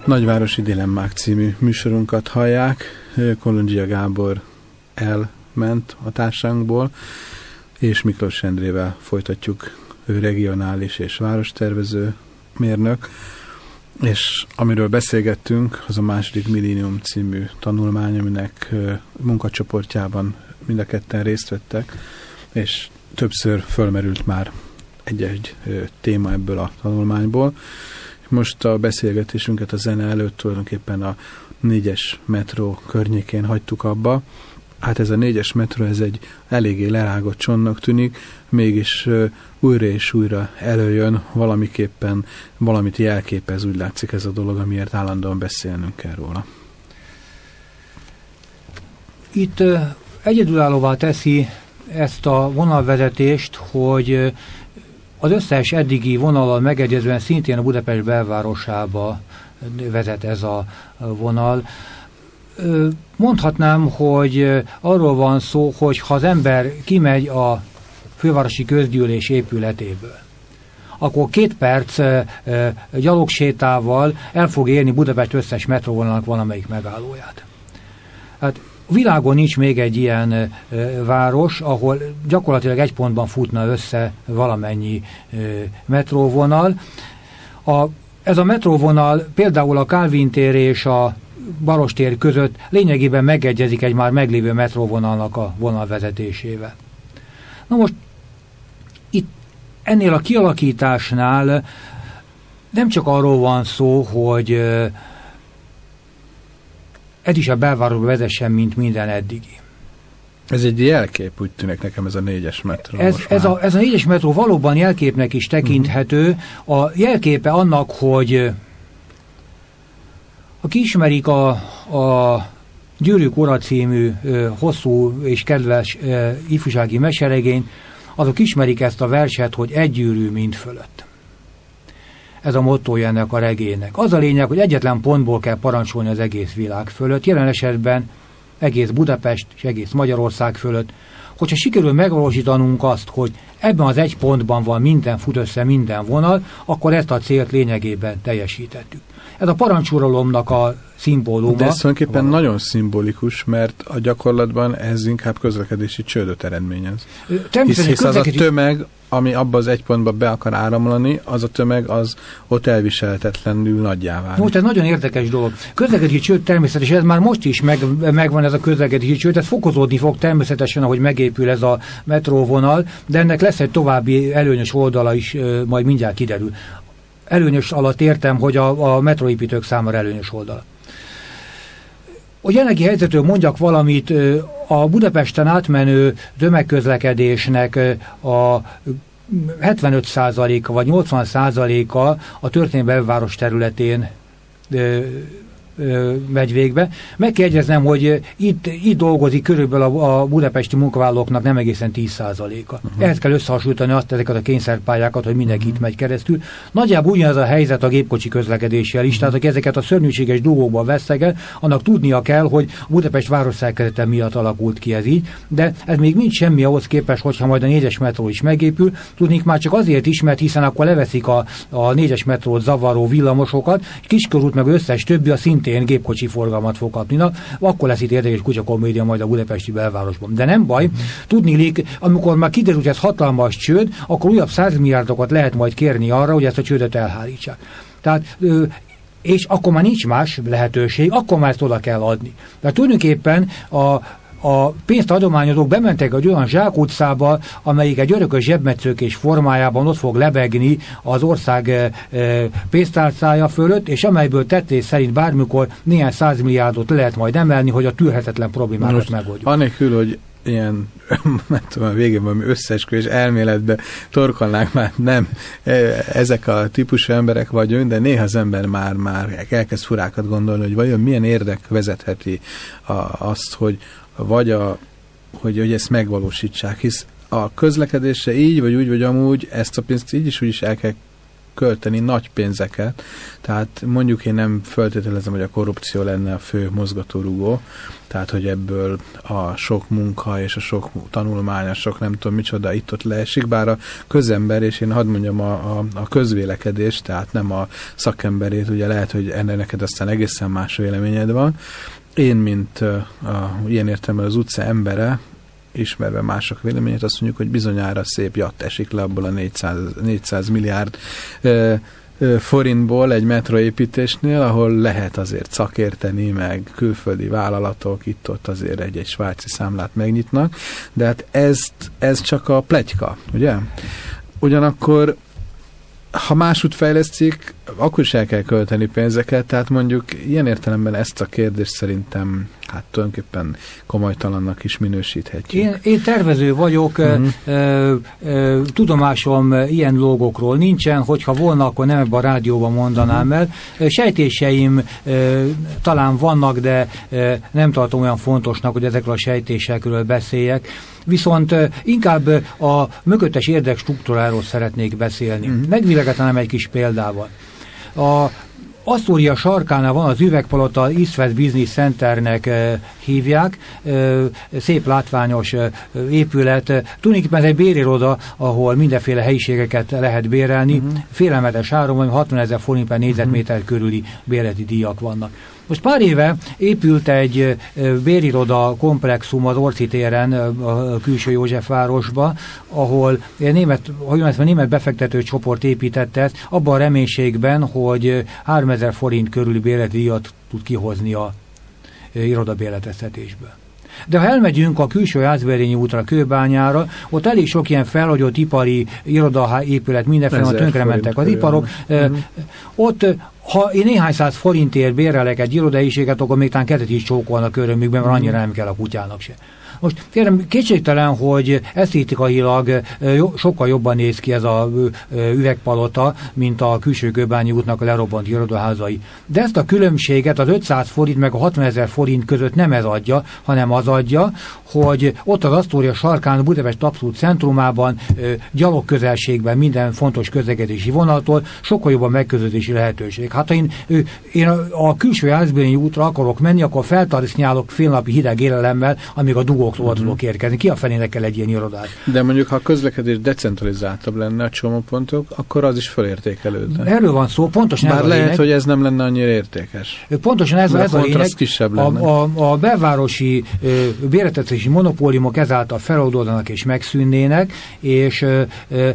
Nagyvárosi Dilemmák című műsorunkat hallják. Kolondzsia Gábor elment a társánkból, és Miklós Endrével folytatjuk ő regionális és várostervező mérnök, és amiről beszélgettünk, az a második Millennium című tanulmány, aminek munkacsoportjában mind a ketten részt vettek, és többször fölmerült már egy-egy téma ebből a tanulmányból. Most a beszélgetésünket a zene előtt tulajdonképpen a négyes metró környékén hagytuk abba. Hát ez a négyes metró, ez egy eléggé lerágott csonnak tűnik, mégis újra és újra előjön, valamiképpen valamit jelképez, úgy látszik ez a dolog, amiért állandóan beszélnünk kell róla. Itt egyedülállóvá teszi ezt a vonalvezetést, hogy az összes eddigi vonalal megegyezően szintén a Budapest belvárosába vezet ez a vonal. Mondhatnám, hogy arról van szó, hogy ha az ember kimegy a fővárosi közgyűlés épületéből, akkor két perc gyalogsétával el fog érni Budapest összes metróvonalnak valamelyik megállóját. Hát világon nincs még egy ilyen város, ahol gyakorlatilag egy pontban futna össze valamennyi metróvonal. A, ez a metróvonal például a Calvin tér és a Barostér között lényegében megegyezik egy már meglévő metróvonalnak a vonalvezetésével. Na most itt ennél a kialakításnál nem csak arról van szó, hogy ez is a belvárosba vezessen, mint minden eddigi. Ez egy jelkép, úgy tűnik nekem ez a négyes metró. Ez, ez, a, ez a négyes metró valóban jelképnek is tekinthető. Uh-huh. A jelképe annak, hogy aki ismerik a, a Gyűrűk Ura című ö, hosszú és kedves ö, ifjúsági meseregény, azok ismerik ezt a verset, hogy egy gyűrű mind fölött. Ez a mottoja ennek a regénynek. Az a lényeg, hogy egyetlen pontból kell parancsolni az egész világ fölött, jelen esetben egész Budapest és egész Magyarország fölött, hogyha sikerül megvalósítanunk azt, hogy ebben az egy pontban van minden fut össze, minden vonal, akkor ezt a célt lényegében teljesítettük. Ez a parancsuralomnak a szimbóluma. De ez tulajdonképpen valami. nagyon szimbolikus, mert a gyakorlatban ez inkább közlekedési csődöt eredményez. Hisz, hisz az a tömeg, ami abba az egy pontba be akar áramlani, az a tömeg az ott elviselhetetlenül nagyjá válik. Most ez nagyon érdekes dolog. Közlekedési csőd természetesen, ez már most is meg, megvan ez a közlekedési csőd, ez fokozódni fog természetesen, ahogy megépül ez a metróvonal, de ennek lesz egy további előnyös oldala is, majd mindjárt kiderül. Előnyös alatt értem, hogy a, a metróépítők számára előnyös oldala. A jelenlegi helyzetről mondjak valamit, a Budapesten átmenő tömegközlekedésnek a 75%-a vagy 80%-a a történelmi belváros területén megy végbe. Meg kell egyeznem, hogy itt, itt dolgozik körülbelül a, a budapesti munkavállalóknak nem egészen 10%-a. Uh-huh. Ehhez kell összehasonlítani azt ezeket a kényszerpályákat, hogy mindenki uh-huh. itt megy keresztül. Nagyjából ugyanaz a helyzet a gépkocsi közlekedéssel is, uh-huh. tehát aki ezeket a szörnyűséges dolgokban vesztegel, annak tudnia kell, hogy a Budapest városszerkezete miatt alakult ki ez így, de ez még nincs semmi ahhoz képest, hogyha majd a négyes metró is megépül. Tudnék már csak azért is, mert hiszen akkor leveszik a, a négyes metrót zavaró villamosokat, Kiskörút meg összes többi a szintén szintén gépkocsi forgalmat fog kapni. Na, akkor lesz itt érdekes kutyakomédia majd a budapesti belvárosban. De nem baj, tudni lék, amikor már kiderült, hogy ez hatalmas csőd, akkor újabb 100 milliárdokat lehet majd kérni arra, hogy ezt a csődöt elhárítsák. Tehát és akkor már nincs más lehetőség, akkor már ezt oda kell adni. Tehát tulajdonképpen a, a pénzt adományozók bementek egy olyan zsákutcába, amelyik egy örökös zsebmetszőkés formájában ott fog lebegni az ország e, e, pénztárcája fölött, és amelyből tettés szerint bármikor néhány százmilliárdot lehet majd emelni, hogy a tűrhetetlen problémákat megoldjuk. Anélkül, hogy ilyen, nem tudom, a végén valami összeesküvés elméletbe torkolnák már nem ezek a típusú emberek vagyunk, de néha az ember már, már elkezd furákat gondolni, hogy vajon milyen érdek vezetheti a, azt, hogy vagy a, hogy, hogy ezt megvalósítsák, hisz a közlekedésre így, vagy úgy, vagy amúgy ezt a pénzt így is úgy is el kell költeni nagy pénzeket, tehát mondjuk én nem feltételezem, hogy a korrupció lenne a fő mozgatórugó, tehát hogy ebből a sok munka és a sok tanulmány, a sok nem tudom micsoda itt-ott leesik, bár a közember, és én hadd mondjam a, a, a közvélekedés, tehát nem a szakemberét, ugye lehet, hogy ennek neked aztán egészen más véleményed van. Én, mint a, a, ilyen értelemben az utca embere, ismerve mások véleményét, azt mondjuk, hogy bizonyára szép jatt esik le abból a 400, 400 milliárd ö, forintból egy metroépítésnél, ahol lehet azért szakérteni, meg külföldi vállalatok itt-ott azért egy-egy svájci számlát megnyitnak, de hát ezt, ez csak a pletyka, ugye? Ugyanakkor ha másút fejlesztik, akkor is el kell költeni pénzeket, tehát mondjuk ilyen értelemben ezt a kérdést szerintem hát tulajdonképpen komolytalannak is minősíthetjük. Én, én tervező vagyok, uh-huh. ö, ö, tudomásom ilyen logokról nincsen, hogyha volna, akkor nem ebben a rádióban mondanám uh-huh. el. Sejtéseim ö, talán vannak, de ö, nem tartom olyan fontosnak, hogy ezekről a sejtésekről beszéljek. Viszont ö, inkább a mögöttes érdekstruktúráról szeretnék beszélni. Uh-huh. Megvilegetenem egy kis példával. A Asztória sarkánál van az üvegpalota East Business Centernek e, hívják, e, szép látványos e, épület. Tulajdonképpen ez egy bériroda, ahol mindenféle helyiségeket lehet bérelni. Uh-huh. Félelmetes áron, 60 ezer forint per négyzetméter uh-huh. körüli bérleti díjak vannak. Most pár éve épült egy bériroda komplexum az Orci téren, a külső Józsefvárosba, ahol német, hogy német befektető csoport építette abban a reménységben, hogy 3000 forint körüli bérletdíjat tud kihozni a irodabérleteztetésből. De ha elmegyünk a külső Jászberényi útra, Kőbányára, ott elég sok ilyen felhagyott ipari irodaépület, mindenféle tönkrementek az iparok. Uh-huh. Ott ha én néhány száz forintért bérelek egy irodaiséget, akkor még talán ketet is csókolnak örömükben, mert annyira nem kell a kutyának se. Most kérem, kétségtelen, hogy esztétikailag sokkal jobban néz ki ez a üvegpalota, mint a külső Göbányi útnak a lerobbant irodaházai. De ezt a különbséget az 500 forint meg a 60 ezer forint között nem ez adja, hanem az adja, hogy ott az Asztória sarkán, a Budapest abszolút centrumában, gyalog közelségben minden fontos közlekedési vonattól sokkal jobb a megközelítési lehetőség. Hát ha én, én a külső Jászbényi útra akarok menni, akkor feltarisznyálok fél napi hideg élelemmel, amíg a dugó uh-huh. tudok érkezni. Ki a fenének kell egy ilyen irodát? De mondjuk, ha a közlekedés decentralizáltabb lenne a csomópontok, akkor az is felértékelődne. Erről van szó, pontosan Bár ez a lehet, hogy ez nem lenne annyira értékes. Pontosan ez, a, ez a lényeg. Kisebb lenne. A, a, a belvárosi béretetszési monopóliumok ezáltal feloldódnak és megszűnnének, és ö, ö,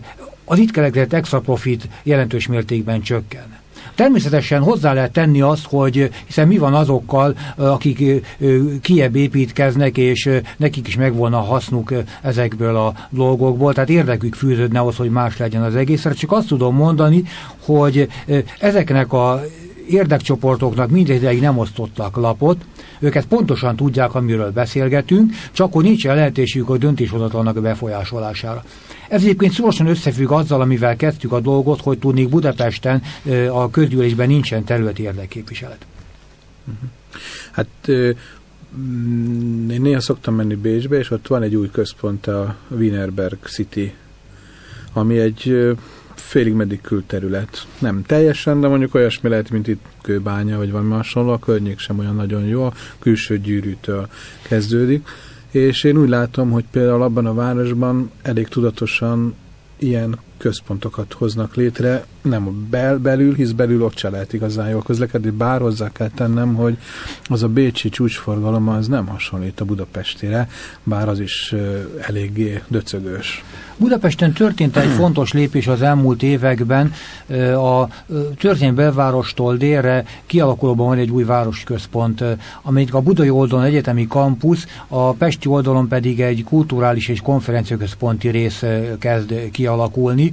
az itt keletkezett extra profit jelentős mértékben csökken. Természetesen hozzá lehet tenni azt, hogy hiszen mi van azokkal, akik kiebb építkeznek, és nekik is megvolna a hasznuk ezekből a dolgokból, tehát érdekük fűződne ahhoz, hogy más legyen az egész. Csak azt tudom mondani, hogy ezeknek a érdekcsoportoknak mindegyik nem osztottak lapot, őket pontosan tudják, amiről beszélgetünk, csak hogy nincs lehetőségük a döntéshozatlannak a befolyásolására. Ez egyébként szorosan összefügg azzal, amivel kezdtük a dolgot, hogy tudnék Budapesten a közgyűlésben nincsen területi érdekképviselet. Mhm. Hát mm, én néha szoktam menni Bécsbe, és ott van egy új központ, a Wienerberg City, ami egy félig meddig külterület. Nem teljesen, de mondjuk olyasmi lehet, mint itt Kőbánya, vagy valami hasonló, a környék sem olyan nagyon jó, a külső gyűrűtől kezdődik és én úgy látom, hogy például abban a városban elég tudatosan ilyen központokat hoznak létre, nem bel, belül, hisz belül ott se lehet igazán jól közlekedni, bár hozzá kell tennem, hogy az a bécsi csúcsforgalom az nem hasonlít a budapestére, bár az is eléggé döcögős. Budapesten történt egy fontos lépés az elmúlt években. A történelmi belvárostól délre kialakulóban van egy új városközpont, amelyik a budai oldalon egyetemi kampusz, a pesti oldalon pedig egy kulturális és konferenciaközponti rész kezd kialakulni.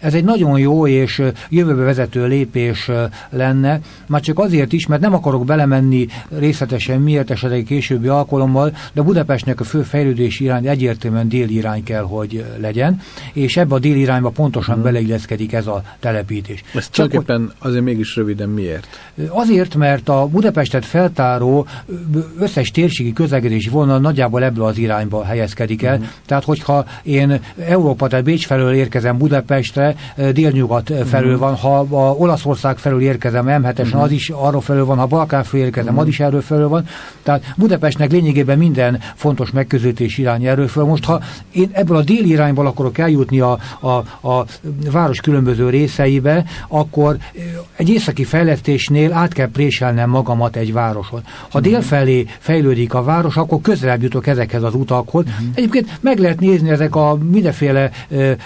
ez egy nagyon jó és jövőbe vezető lépés lenne, már csak azért is, mert nem akarok belemenni részletesen miért esetleg későbbi alkalommal, de Budapestnek a fő fejlődési irány egyértelműen déli irány kell, hogy legyen, és ebbe a déli irányba pontosan hmm. beleilleszkedik ez a telepítés. Ez tulajdonképpen azért mégis röviden miért? Azért, mert a Budapestet feltáró összes térségi közlekedési vonal nagyjából ebből az irányba helyezkedik el. Hmm. Tehát, hogyha én Európa, tehát Bécs felől érkezem Budapestre, délnyugat felől mm. van, ha a Olaszország felől érkezem M7-esen, mm. az is arról felől van, ha Balkán felől érkezem, mm. az is erről felől van. Tehát Budapestnek lényegében minden fontos megközelítés irány erről felől. Most, ha én ebből a déli irányból akarok eljutni a, a, a város különböző részeibe, akkor egy északi fejlesztésnél át kell préselnem magamat egy városon. Ha dél felé fejlődik a város, akkor közelebb jutok ezekhez az utakhoz. Egyébként meg lehet nézni ezek a mindenféle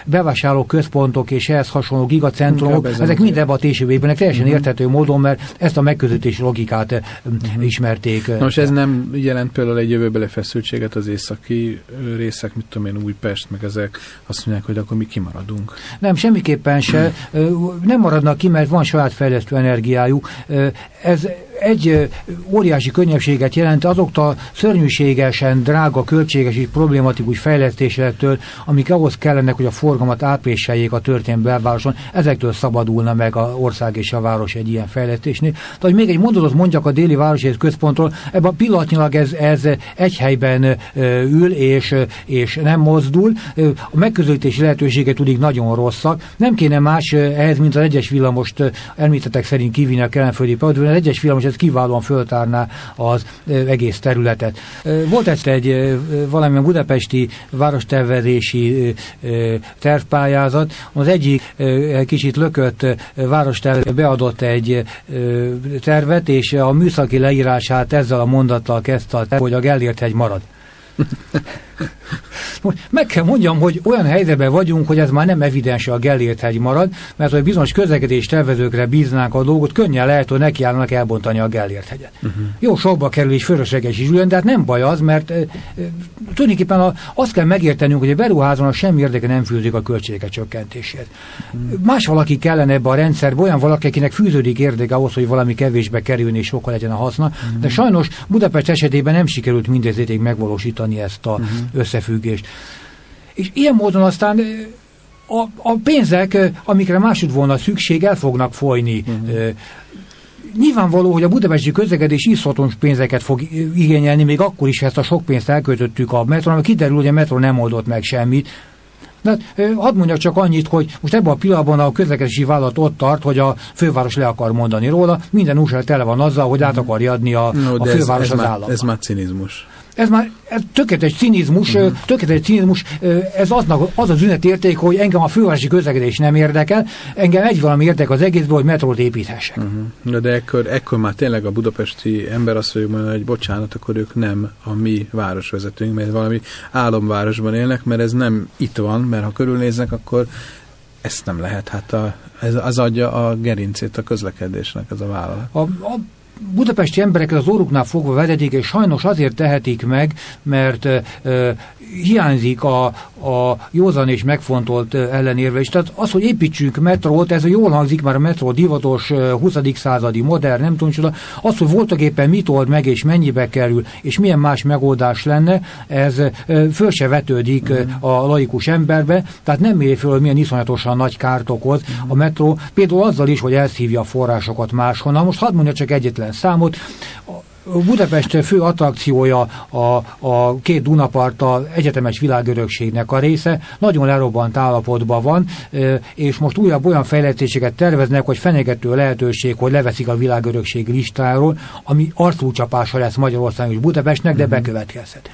bevásárló központok és ehhez hasonló gigacentrumok, ezek mind ebben a tésővében teljesen uh-huh. érthető módon, mert ezt a megközelítési logikát uh-huh. ismerték. Na most ez nem jelent például egy jövőbeli feszültséget az északi részek, mit tudom én, Újpest, meg ezek azt mondják, hogy akkor mi kimaradunk. Nem, semmiképpen se. Nem maradnak ki, mert van saját fejlesztő energiájuk. Ez egy óriási könnyebbséget jelent azoktól szörnyűségesen drága, költséges és problématikus fejlesztésektől, amik ahhoz kellenek, hogy a forgalmat ápréseljék a történelmi belvároson, ezektől szabadulna meg a ország és a város egy ilyen fejlesztésnél. Tehát, hogy még egy mondatot mondjak a déli városi központról, ebben pillanatnyilag ez, ez egy helyben ül és, és nem mozdul. A megközelítési lehetőségek tudik nagyon rosszak. Nem kéne más ehhez, mint az egyes villamost említetek szerint kivinni a kelenföldi az egyes villamos ez kiválóan föltárná az egész területet. Volt egyszer egy valamilyen budapesti várostervezési tervpályázat, az egyik kicsit lökött városterv beadott egy tervet, és a műszaki leírását ezzel a mondattal kezdte, hogy a Gellért hegy marad. Meg kell mondjam, hogy olyan helyzetben vagyunk, hogy ez már nem evidens, a Gellért hegy marad, mert hogy bizonyos közlekedés tervezőkre bíznánk a dolgot, könnyen lehet, hogy nekiállnak elbontani a Gellért hegyet. Uh-huh. Jó, sokba kerül és fölösleges is ugyan, de hát nem baj az, mert e, e, tulajdonképpen a, azt kell megértenünk, hogy a beruházón a semmi érdeke nem fűzik a költségek csökkentését. Uh-huh. Más valaki kellene ebbe a rendszerbe, olyan valaki, akinek fűződik érdeke ahhoz, hogy valami kevésbe kerülni és sokkal legyen a haszna, uh-huh. de sajnos Budapest esetében nem sikerült mindezétig megvalósítani ezt a uh-huh. Összefüggést. És ilyen módon aztán a, a pénzek, amikre másod volna szükség, el fognak folyni. Uh-huh. Nyilvánvaló, hogy a budapesti közlekedés iszhatos pénzeket fog igényelni, még akkor is, ha ezt a sok pénzt elköltöttük a metron, mert kiderül, hogy a metro nem oldott meg semmit. De hadd mondjak csak annyit, hogy most ebben a pillanatban a közlekedési vállalat ott tart, hogy a főváros le akar mondani róla, minden újság tele van azzal, hogy át akarja adni a, no, a főváros ez, ez az államnak. Ez már cinizmus. Ez már ez tökéletes cinizmus, uh-huh. tökéletes cinizmus, ez aznak, az az ünnetérték, hogy engem a fővárosi közlekedés nem érdekel, engem egy valami érdekel az egészből, hogy metrót építhessek. Uh-huh. De ekkor, ekkor már tényleg a budapesti ember azt mondja, hogy bocsánat, akkor ők nem a mi városvezetőink, mert valami álomvárosban élnek, mert ez nem itt van, mert ha körülnéznek, akkor ezt nem lehet. Hát a, ez, az adja a gerincét a közlekedésnek, ez a vállalat. A, a budapesti emberek az óruknál fogva vezetik, és sajnos azért tehetik meg, mert uh, hiányzik a, a józan és megfontolt ellenérve is. Tehát az, hogy építsünk metrót, ez jól hangzik, már a metró divatos 20. századi modern, nem tudom, csoda. Az, hogy voltak éppen mit old meg, és mennyibe kerül, és milyen más megoldás lenne, ez föl se vetődik mm. a laikus emberbe, tehát nem méri föl, hogy milyen iszonyatosan nagy kárt okoz mm. a metró, például azzal is, hogy elszívja a forrásokat máshonnan. Most hadd mondja csak egyetlen számot, Budapest fő attrakciója a, a két Dunaparta egyetemes világörökségnek a része, nagyon lerobbant állapotban van, és most újabb olyan fejlesztéseket terveznek, hogy fenyegető lehetőség, hogy leveszik a világörökség listáról, ami arcúcsapása lesz Magyarország és Budapestnek, de uh-huh. bekövetkezhet.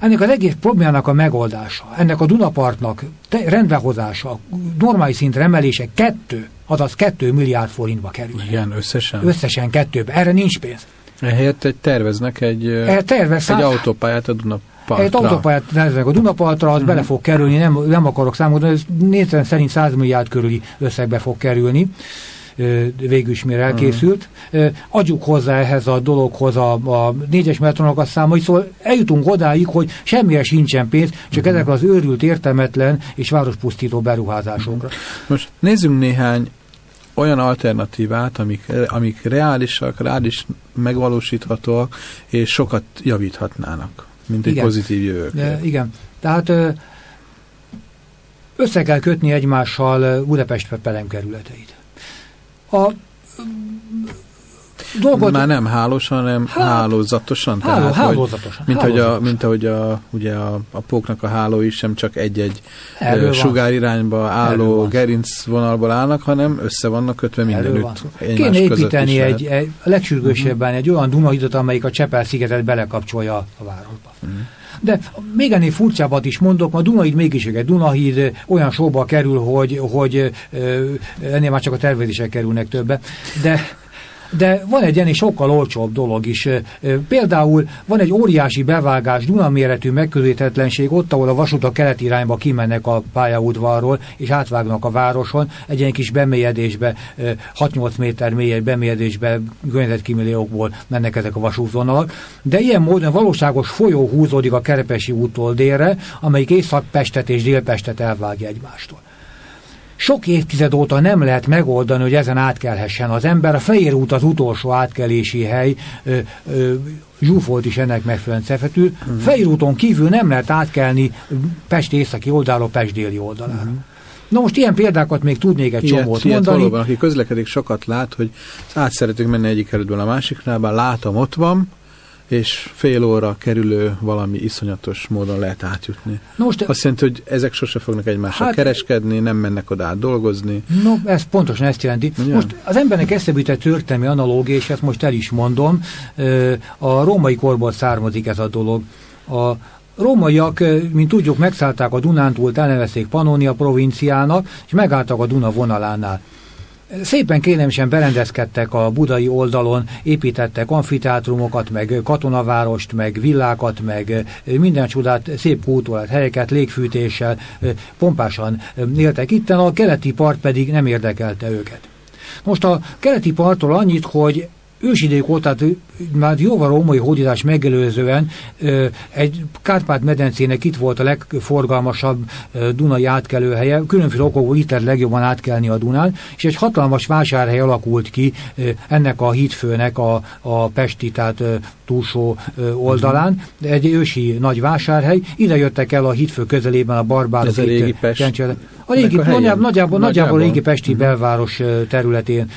Ennek az egész problémának a megoldása, ennek a Dunapartnak rendbehozása, normális szintre emelése kettő, azaz kettő milliárd forintba kerül. Igen, összesen? Összesen kettőbe. Erre nincs pénz. Ehelyett egy terveznek egy, e, tervez, egy autópályát a Dunapartra. Egy autópályát terveznek a Dunapartra, az uh-huh. bele fog kerülni, nem, nem akarok számolni, ez nézzen szerint 100 milliárd körüli összegbe fog kerülni. végül is mire elkészült. Uh-huh. Adjuk hozzá ehhez a dologhoz a, a négyes metronokat számai, szóval eljutunk odáig, hogy semmire sincsen pénz, csak uh-huh. ezek az őrült, értelmetlen és várospusztító beruházásokra. Uh-huh. Most nézzünk néhány olyan alternatívát, amik, amik reálisak, reális megvalósíthatóak, és sokat javíthatnának, mint egy igen. pozitív jövőkép. Igen. Tehát össze kell kötni egymással Budapest pelemkerületeit. A dolgot... Már nem hálósan, hanem hát, hálózatosan. Háló, tehát, hálózatosan. Hogy, mint, hálózatosan. Hogy a, mint ahogy a, ugye a, a póknak a hálói sem csak egy-egy sugárirányba álló gerinc vonalból állnak, hanem össze vannak kötve mindenütt. Kéne építeni egy, egy, a legsürgősebben uh mhm. -huh. egy olyan Dunahidot, amelyik a Csepel-szigetet belekapcsolja a városba. Uh mhm. De még ennél furcsábbat is mondok, a Dunahíd mégis egy Dunahíd olyan sóba kerül, hogy, hogy ennél már csak a tervezések kerülnek többe. De de van egy ennél sokkal olcsóbb dolog is. Például van egy óriási bevágás, Dunaméretű megközelíthetetlenség, ott, ahol a vasút a keleti irányba kimennek a pályaudvarról, és átvágnak a városon, egy ilyen kis bemélyedésbe, 6-8 méter mély bemélyedésbe, környezetkímilliókból mennek ezek a vasútvonalak. De ilyen módon valóságos folyó húzódik a Kerepesi úttól délre, amelyik Észak-Pestet és Dél-Pestet elvágja egymástól sok évtized óta nem lehet megoldani, hogy ezen átkelhessen az ember. A Fehér út az utolsó átkelési hely, ö, ö, zsúfolt is ennek megfelelően cefetül. Uh mhm. -huh. Fehér úton kívül nem lehet átkelni Pest északi oldalról Pest déli oldalára. Uh mhm. Na most ilyen példákat még tudnék egy ilyet, csomót ilyet mondani. Valóban, aki közlekedik, sokat lát, hogy át szeretünk menni egyik kerületből a másiknál, bár látom, ott van, és fél óra kerülő valami iszonyatos módon lehet átjutni. No most, Azt jelenti, hogy ezek sose fognak egymással hát, kereskedni, nem mennek oda át dolgozni. No, ez pontosan ezt jelenti. Ja. Most az embernek eszebe jut egy történelmi analógia, és ezt most el is mondom, a római korból származik ez a dolog. A rómaiak, mint tudjuk, megszállták a Dunántúlt, elnevezték Pannonia provinciának, és megálltak a Duna vonalánál. Szépen kényelmesen berendezkedtek a budai oldalon, építettek amfiteátrumokat, meg katonavárost, meg villákat, meg minden csodát, szép kultúrát, helyeket, légfűtéssel, pompásan éltek itten, a keleti part pedig nem érdekelte őket. Most a keleti parttól annyit, hogy ősidők óta, tehát már jóval római hódítás megelőzően egy Kárpát-medencének itt volt a legforgalmasabb Dunai átkelőhelye, különféle okokból itt lehet legjobban átkelni a Dunán, és egy hatalmas vásárhely alakult ki ennek a hídfőnek a, a Pesti, tehát túlsó oldalán, egy ősi nagy vásárhely, ide jöttek el a hídfő közelében a barbárok. Ez a régi Pest. A régi, a nagyjából, nagyjából, nagyjából a régi Pesti belváros területén,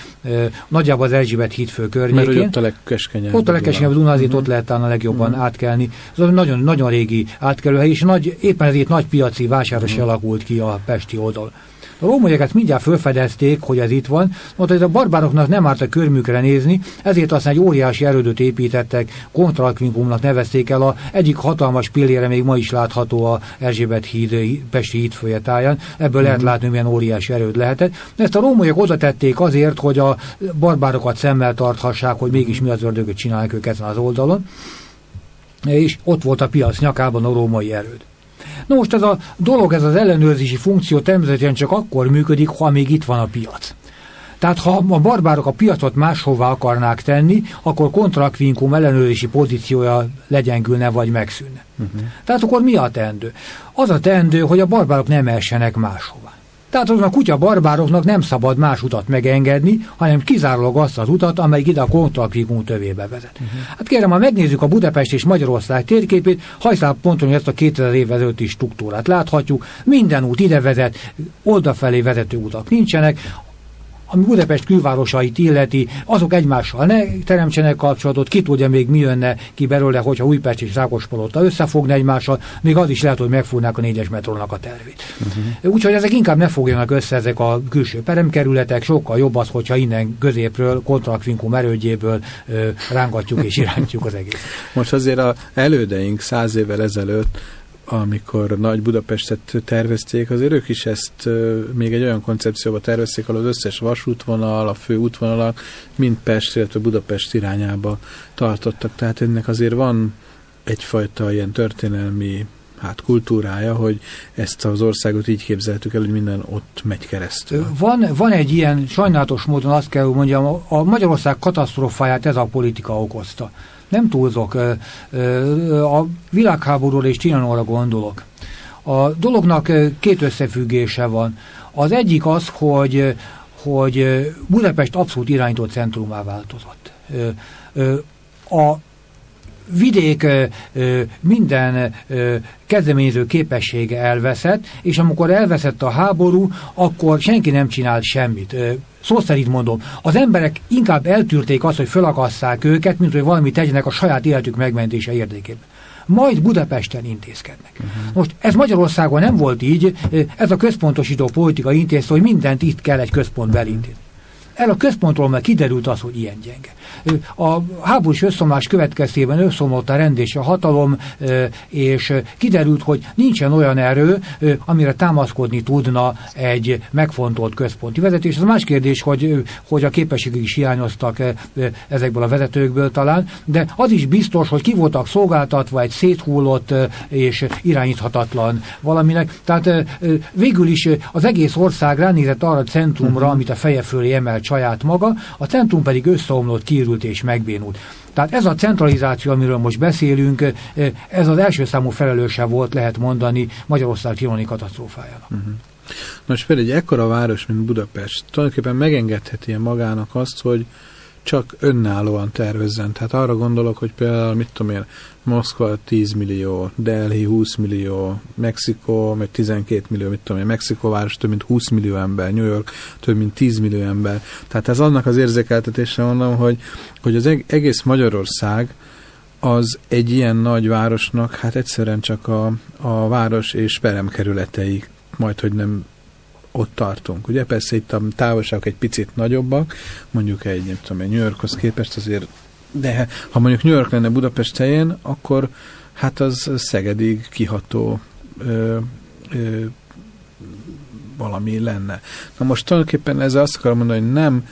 nagyjából az Erzsébet hídfő környékén. Mert ott a legkeskenyebb. Ott a legkeskenyebb Duna, azért uh-huh. ott lehet a legjobban uh-huh. átkelni. Ez nagyon, nagyon régi átkelőhely, és nagy, éppen ezért nagy piaci vásáros uh-huh. alakult ki a Pesti oldal. A rómaiakat mindjárt felfedezték, hogy ez itt van, mondta, hogy a barbároknak nem árt a körmükre nézni, ezért aztán egy óriási erődöt építettek, kontralkvinkumnak nevezték el, a egyik hatalmas pillére még ma is látható a Erzsébet híd, Pesti híd folyatáján, ebből mm. lehet mhm. látni, milyen óriási erőd lehetett. Ezt a rómaiak oda tették azért, hogy a barbárokat szemmel tarthassák, hogy mégis mi az ördögöt csinálják ők ezen az oldalon és ott volt a piac nyakában a római erőd. Na most ez a dolog, ez az ellenőrzési funkció természetesen csak akkor működik, ha még itt van a piac. Tehát ha a barbárok a piacot máshová akarnák tenni, akkor kontrakvinkum ellenőrzési pozíciója legyengülne vagy megszűnne. Uh-huh. Tehát akkor mi a teendő? Az a teendő, hogy a barbárok nem essenek máshova. Tehát azon a kutya barbároknak nem szabad más utat megengedni, hanem kizárólag azt az utat, amely ide a kontrakrigum tövébe vezet. Uh-huh. Hát kérem, ha megnézzük a Budapest és Magyarország térképét, hajszál ponton ezt a 2000 év ezelőtti struktúrát láthatjuk, minden út ide vezet, oldalfelé vezető utak nincsenek, ami Budapest külvárosait illeti, azok egymással ne teremtsenek kapcsolatot, ki tudja még mi jönne ki belőle, hogyha Újpest és Rákospalota összefogna egymással, még az is lehet, hogy megfognák a négyes metrónak a tervét. Uh-huh. Úgyhogy ezek inkább ne fogjanak össze ezek a külső peremkerületek, sokkal jobb az, hogyha innen középről, kontrakvinkum erődjéből rángatjuk és irányítjuk az egész. Most azért a elődeink száz évvel ezelőtt amikor Nagy Budapestet tervezték, azért ők is ezt még egy olyan koncepcióba tervezték, ahol az összes vasútvonal, a fő útvonalak mind Pest, illetve Budapest irányába tartottak. Tehát ennek azért van egyfajta ilyen történelmi hát kultúrája, hogy ezt az országot így képzeltük el, hogy minden ott megy keresztül. Van, van egy ilyen sajnálatos módon azt kell, hogy mondjam, a Magyarország katasztrófáját ez a politika okozta. Nem túlzok. A világháborúra és Csinanóra gondolok. A dolognak két összefüggése van. Az egyik az, hogy, hogy Budapest abszolút irányított centrumá változott. A vidék minden kezdeményező képessége elveszett, és amikor elveszett a háború, akkor senki nem csinált semmit. Szó szerint mondom, az emberek inkább eltűrték azt, hogy felakasszák őket, mint hogy valami tegyenek a saját életük megmentése érdekében majd Budapesten intézkednek. Uh -huh. Most ez Magyarországon nem volt így, ez a központosító politika intézte, hogy mindent itt kell egy központ elintézni. El a központról már kiderült az, hogy ilyen gyenge. A háborús összomlás következtében összomlott a rend és a hatalom, és kiderült, hogy nincsen olyan erő, amire támaszkodni tudna egy megfontolt központi vezetés. Ez más kérdés, hogy, hogy a képességek is hiányoztak ezekből a vezetőkből talán, de az is biztos, hogy ki voltak szolgáltatva egy széthullott és irányíthatatlan valaminek. Tehát végül is az egész ország ránézett arra a centrumra, uh mhm. -huh. amit a feje fölé emelt saját maga, a centrum pedig összeomlott, kiürült és megbénult. Tehát ez a centralizáció, amiről most beszélünk, ez az első számú felelőse volt, lehet mondani, Magyarország tironi katasztrófájának. Uh mhm. -huh. Most például egy ekkora város, mint Budapest, tulajdonképpen megengedheti -e magának azt, hogy csak önállóan tervezzen. Tehát arra gondolok, hogy például, mit tudom én, Moszkva 10 millió, Delhi 20 millió, Mexikó, meg 12 millió, mit tudom én, Mexikó város több mint 20 millió ember, New York több mint 10 millió ember. Tehát ez annak az érzékeltetése mondom, hogy, hogy az egész Magyarország az egy ilyen nagy városnak, hát egyszerűen csak a, a város és peremkerületei majd, hogy nem ott tartunk. Ugye persze itt a távolságok egy picit nagyobbak, mondjuk egy, nem tudom, egy New Yorkhoz képest azért, de ha mondjuk New York lenne Budapest helyén, akkor hát az Szegedig kiható ö, ö, valami lenne. Na most tulajdonképpen ezzel azt akarom mondani, hogy nem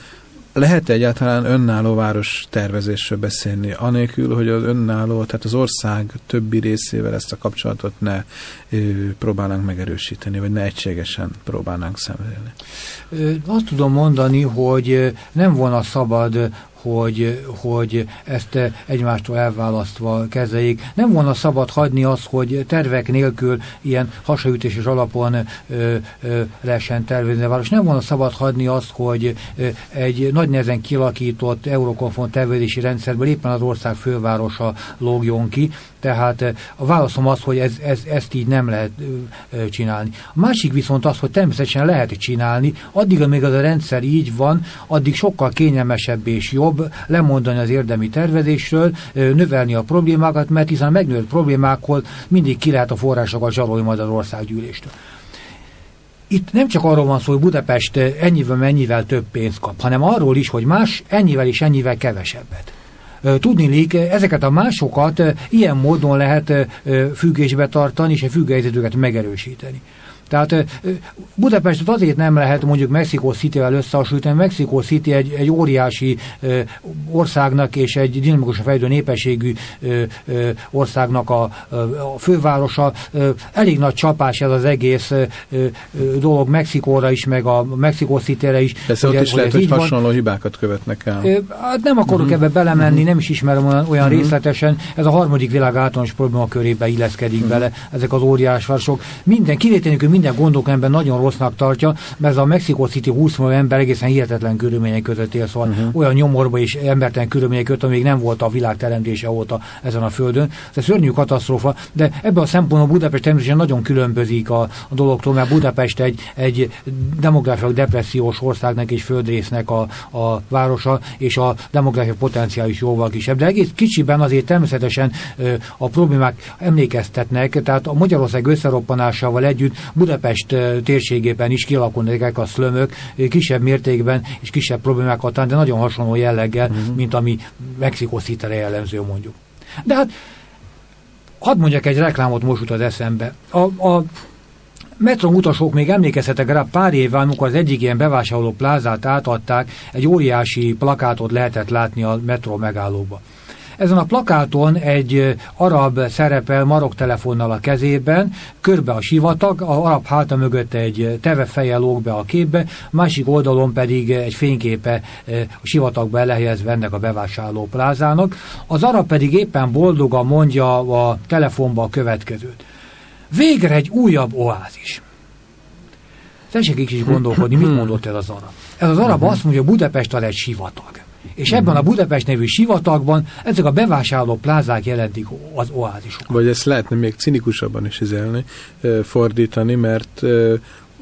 lehet egyáltalán önálló város tervezésről beszélni, anélkül, hogy az önálló, tehát az ország többi részével ezt a kapcsolatot ne ö, próbálnánk megerősíteni, vagy ne egységesen próbálnánk szemlélni? Azt tudom mondani, hogy nem volna szabad hogy, hogy ezt egymástól elválasztva kezeljék. Nem volna szabad hagyni azt, hogy tervek nélkül ilyen hasonlítéses alapon ö, ö, lehessen tervezni a város. Nem volna szabad hagyni azt, hogy ö, egy nagy nehezen kilakított Eurokonfont tervezési rendszerből éppen az ország fővárosa lógjon ki, tehát a válaszom az, hogy ez, ez, ezt így nem lehet csinálni. A másik viszont az, hogy természetesen lehet csinálni, addig, amíg az a rendszer így van, addig sokkal kényelmesebb és jobb lemondani az érdemi tervezésről, növelni a problémákat, mert hiszen megnőtt problémákhoz mindig ki lehet a forrásokat zsarolni majd az országgyűléstől itt nem csak arról van szó, hogy Budapest ennyivel mennyivel több pénzt kap, hanem arról is, hogy más ennyivel és ennyivel kevesebbet. Tudnilik, ezeket a másokat ilyen módon lehet függésbe tartani, és a függőhelyzetüket megerősíteni. Tehát Budapestet azért nem lehet mondjuk Mexico City-vel összehasonlítani. Mexico City egy, egy óriási országnak és egy dinamikus fejlődő népességű országnak a, a fővárosa. Elég nagy csapás ez az egész dolog Mexikóra is, meg a Mexico City-re is. Persze ott is lehet, hogy hasonló van. hibákat követnek el. Hát nem akarok uh-huh. ebbe belemenni, uh-huh. nem is ismerem olyan, olyan uh-huh. részletesen. Ez a harmadik világ általános probléma körébe illeszkedik uh-huh. bele, ezek az óriás városok. Minden kivételünk, minden gondok ember nagyon rossznak tartja, mert ez a Mexico City 20 millió ember egészen hihetetlen körülmények között él, szóval uh-huh. olyan nyomorba és embertelen körülmények között, még nem volt a világ teremtése óta ezen a földön. Ez szörnyű katasztrófa, de ebben a szempontból Budapest természetesen nagyon különbözik a, a dologtól, mert Budapest egy, egy demográfiai depressziós országnak és földrésznek a, a városa, és a demográfiai potenciál is jóval kisebb. De egész kicsiben azért természetesen ö, a problémák emlékeztetnek, tehát a Magyarország összeroppanásával együtt Budapest térségében is kialakulnak a szlömök kisebb mértékben és kisebb problémákat, de nagyon hasonló jelleggel, uh mhm. -huh. mint ami Mexikó szítere jellemző mondjuk. De hát hadd mondjak egy reklámot most jut az eszembe. A, a utasok még emlékezhetek rá pár évvel, amikor az egyik ilyen bevásárló plázát átadták, egy óriási plakátot lehetett látni a metró megállóba. Ezen a plakáton egy arab szerepel maroktelefonnal a kezében, körbe a sivatag, a arab háta mögött egy tevefeje lóg be a képbe, másik oldalon pedig egy fényképe a sivatagba elhelyezve ennek a bevásárló plázának. Az arab pedig éppen boldogan mondja a telefonba a következőt. Végre egy újabb oázis. Tessék is gondolkodni, mit mondott el az arab. Ez az arab azt mondja, hogy Budapest egy sivatag. És ebben a Budapest nevű sivatagban ezek a bevásárló plázák jelentik az oázisokat. Vagy ezt lehetne még cinikusabban is üzelni, fordítani, mert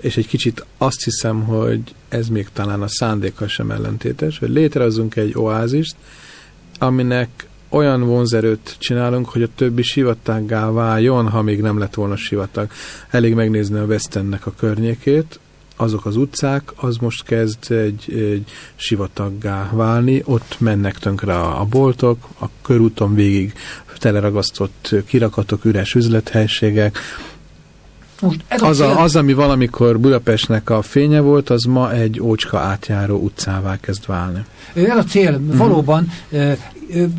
és egy kicsit azt hiszem, hogy ez még talán a szándékkal sem ellentétes, hogy létrehozunk egy oázist, aminek olyan vonzerőt csinálunk, hogy a többi sivataggá váljon, ha még nem lett volna sivatag. Elég megnézni a Westennek a környékét, azok az utcák, az most kezd egy, egy sivataggá válni, ott mennek tönkre a, a boltok, a körúton végig teleragasztott kirakatok, üres üzlethelységek, most ez az, a, az, ami valamikor Budapestnek a fénye volt, az ma egy ócska átjáró utcává kezd válni. Ez a cél. Uh-huh. Valóban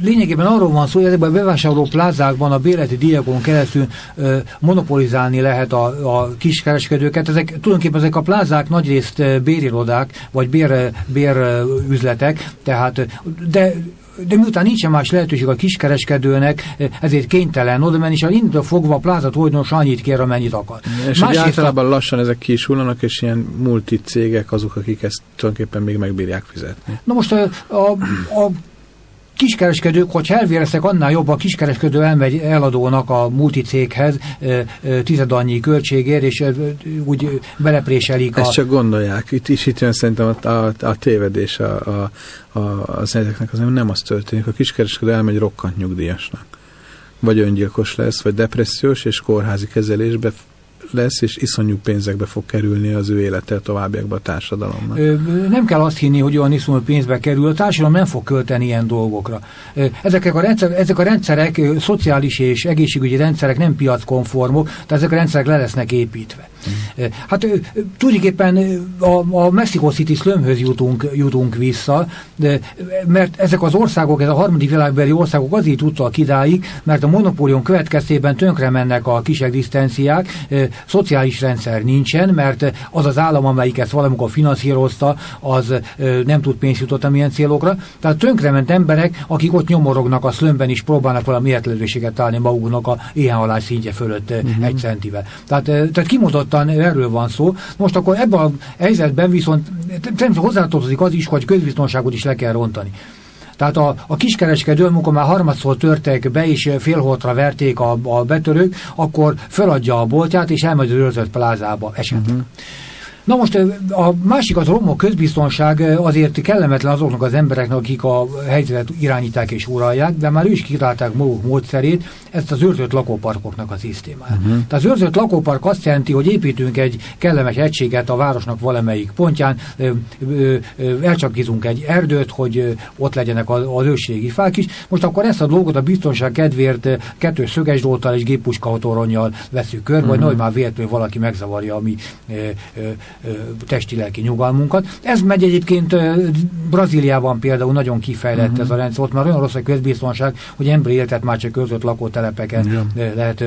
lényegében arról van szó, hogy ezekben a bevásárló plázákban a bérleti díjakon keresztül monopolizálni lehet a, a kiskereskedőket. Ezek, tulajdonképpen ezek a plázák nagyrészt bérirodák, vagy bér, bérüzletek, tehát, de de miután nincsen más lehetőség a kiskereskedőnek, ezért kénytelen oda menni, és indítva fogva a plázat tulajdonos annyit kér, amennyit akar. És Másrészt általában a... lassan ezek kisulnak, és ilyen multi cégek azok, akik ezt tulajdonképpen még megbírják fizetni. Na most a, a, a kiskereskedők, hogy elvéreztek, annál jobb a kiskereskedő elmegy eladónak a multicéghez tized annyi költségért, és úgy belepréselik. Ezt a... csak gondolják. Itt is itt jön szerintem a, a, a tévedés a, a, a, az ezeknek az nem az történik. A kiskereskedő elmegy rokkant nyugdíjasnak. Vagy öngyilkos lesz, vagy depressziós, és kórházi kezelésbe lesz, és iszonyú pénzekbe fog kerülni az ő élete továbbiakban a társadalomnak. Nem kell azt hinni, hogy olyan iszonyú pénzbe kerül, a társadalom nem fog költeni ilyen dolgokra. Ezek a, rendszer, ezek a rendszerek, szociális és egészségügyi rendszerek nem piackonformok, tehát ezek a rendszerek le lesznek építve. Mm. Hát tulajdonképpen a, a Mexico City slumhöz jutunk, jutunk vissza, de, mert ezek az országok, ez a harmadik világbeli országok azért tudtak idáig, mert a monopólium következtében tönkre mennek a kis egzisztenciák, szociális rendszer nincsen, mert az az állam, amelyik ezt valamikor finanszírozta, az nem tud pénzt jutott milyen célokra. Tehát tönkrement emberek, akik ott nyomorognak a szlömben is próbálnak valami életlenőséget találni maguknak a éhenhalás szintje fölött uh-huh. egy centivel. Tehát, tehát kimondottan erről van szó. Most akkor ebben a helyzetben viszont természetesen hozzátartozik az is, hogy közbiztonságot is le kell rontani. Tehát a, a kiskereskedő, amikor már harmadszor törtek be, és félholtra verték a, a betörők, akkor feladja a boltját, és elmegy az őrzött plázába esetleg. Uh-huh. Na most a másik az romok közbiztonság azért kellemetlen azoknak az embereknek, akik a helyzetet irányítják és uralják, de már ő is kitalálták maguk módszerét, ezt az őrzött lakóparkoknak a szisztémát. Uh-huh. Tehát az őrzött lakópark azt jelenti, hogy építünk egy kellemes egységet a városnak valamelyik pontján, elcsapkizunk egy erdőt, hogy ott legyenek az őségi fák is. Most akkor ezt a dolgot a biztonság kedvéért kettős szögesdróttal és géppuskahotoronnyal veszük kör, uh-huh. vagy nagy már véletlenül valaki megzavarja a mi testi-lelki nyugalmunkat. Ez megy egyébként Brazíliában például nagyon kifejlett uh-huh. ez a rendszer, ott már olyan rossz a közbiztonság, hogy emberi életet már csak között lakótelepeken ja. lehet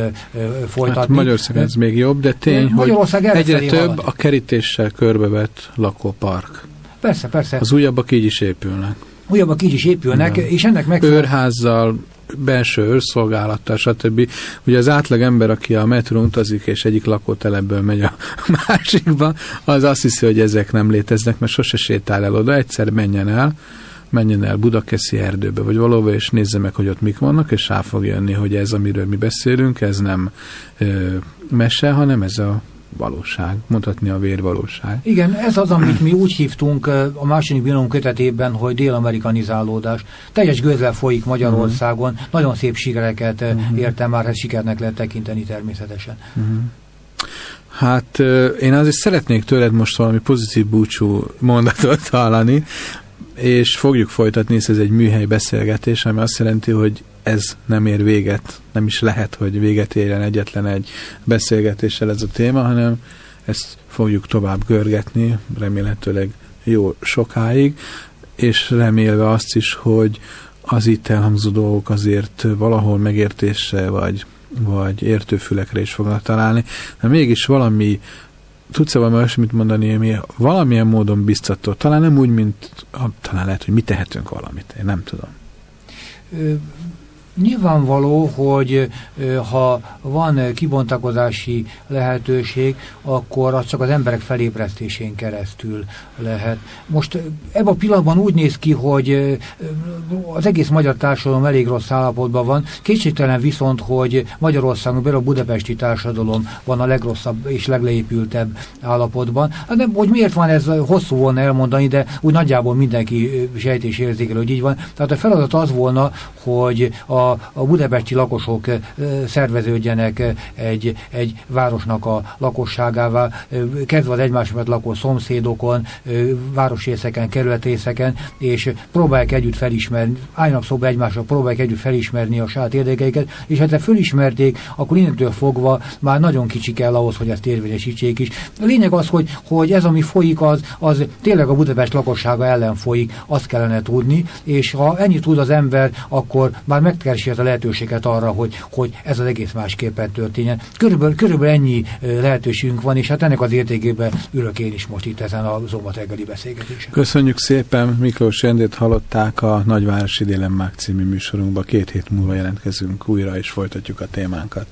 folytatni. Hát Magyarország ez még jobb, de tény, hogy egyre több halad. a kerítéssel körbevett lakópark. Persze, persze. Az újabbak így is épülnek. Újabbak így is épülnek, Igen. és ennek meg... Őrházzal, belső őrszolgálattal, stb. Ugye az átlag ember, aki a metró utazik, és egyik lakótelepből megy a másikba, az azt hiszi, hogy ezek nem léteznek, mert sose sétál el oda, egyszer menjen el, menjen el Budakeszi erdőbe, vagy valahova, és nézze meg, hogy ott mik vannak, és rá fog jönni, hogy ez, amiről mi beszélünk, ez nem ö, mese, hanem ez a valóság, mondhatni a vérvalóság. Igen, ez az, amit mi úgy hívtunk a második binom kötetében, hogy dél-amerikanizálódás. Teljes gőzzel folyik Magyarországon, uh-huh. nagyon szép sikereket uh-huh. értem már, ezt sikernek lehet tekinteni természetesen. Uh-huh. Hát én azért szeretnék tőled most valami pozitív búcsú mondatot hallani, és fogjuk folytatni, hisz ez egy műhely beszélgetés, ami azt jelenti, hogy ez nem ér véget, nem is lehet, hogy véget érjen egyetlen egy beszélgetéssel ez a téma, hanem ezt fogjuk tovább görgetni, remélhetőleg jó sokáig, és remélve azt is, hogy az itt elhangzó dolgok azért valahol megértésre, vagy, vagy értőfülekre is fognak találni, de mégis valami tudsz-e valami olyasmit mondani, ami valamilyen módon biztató? Talán nem úgy, mint talán lehet, hogy mi tehetünk valamit, én nem tudom. Nyilvánvaló, hogy ha van kibontakozási lehetőség, akkor az csak az emberek felébresztésén keresztül lehet. Most ebben a pillanatban úgy néz ki, hogy az egész magyar társadalom elég rossz állapotban van. Kétségtelen viszont, hogy Magyarországon, belül a budapesti társadalom van a legrosszabb és legleépültebb állapotban. Hát nem, hogy miért van ez, hosszú volna elmondani, de úgy nagyjából mindenki sejtés érzékel, hogy így van. Tehát a feladat az volna, hogy a a, budapesti lakosok szerveződjenek egy, egy városnak a lakosságává, kezdve az egymás mellett lakó szomszédokon, városrészeken, kerületrészeken, és próbálják együtt felismerni, álljanak szóba egymásra, próbálják együtt felismerni a saját érdekeiket, és ha felismerték, akkor innentől fogva már nagyon kicsi kell ahhoz, hogy ezt érvényesítsék is. A lényeg az, hogy, hogy ez, ami folyik, az, az tényleg a Budapest lakossága ellen folyik, azt kellene tudni, és ha ennyit tud az ember, akkor már meg kell keresi a lehetőséget arra, hogy, hogy ez az egész másképpen történjen. Körülbelül, körülbelül ennyi lehetőségünk van, és hát ennek az értékében ülök én is most itt ezen a Zombat reggeli beszélgetésen. Köszönjük szépen, Miklós Rendét hallották a Nagyvárosi Dilemmák című műsorunkba. Két hét múlva jelentkezünk újra, és folytatjuk a témánkat.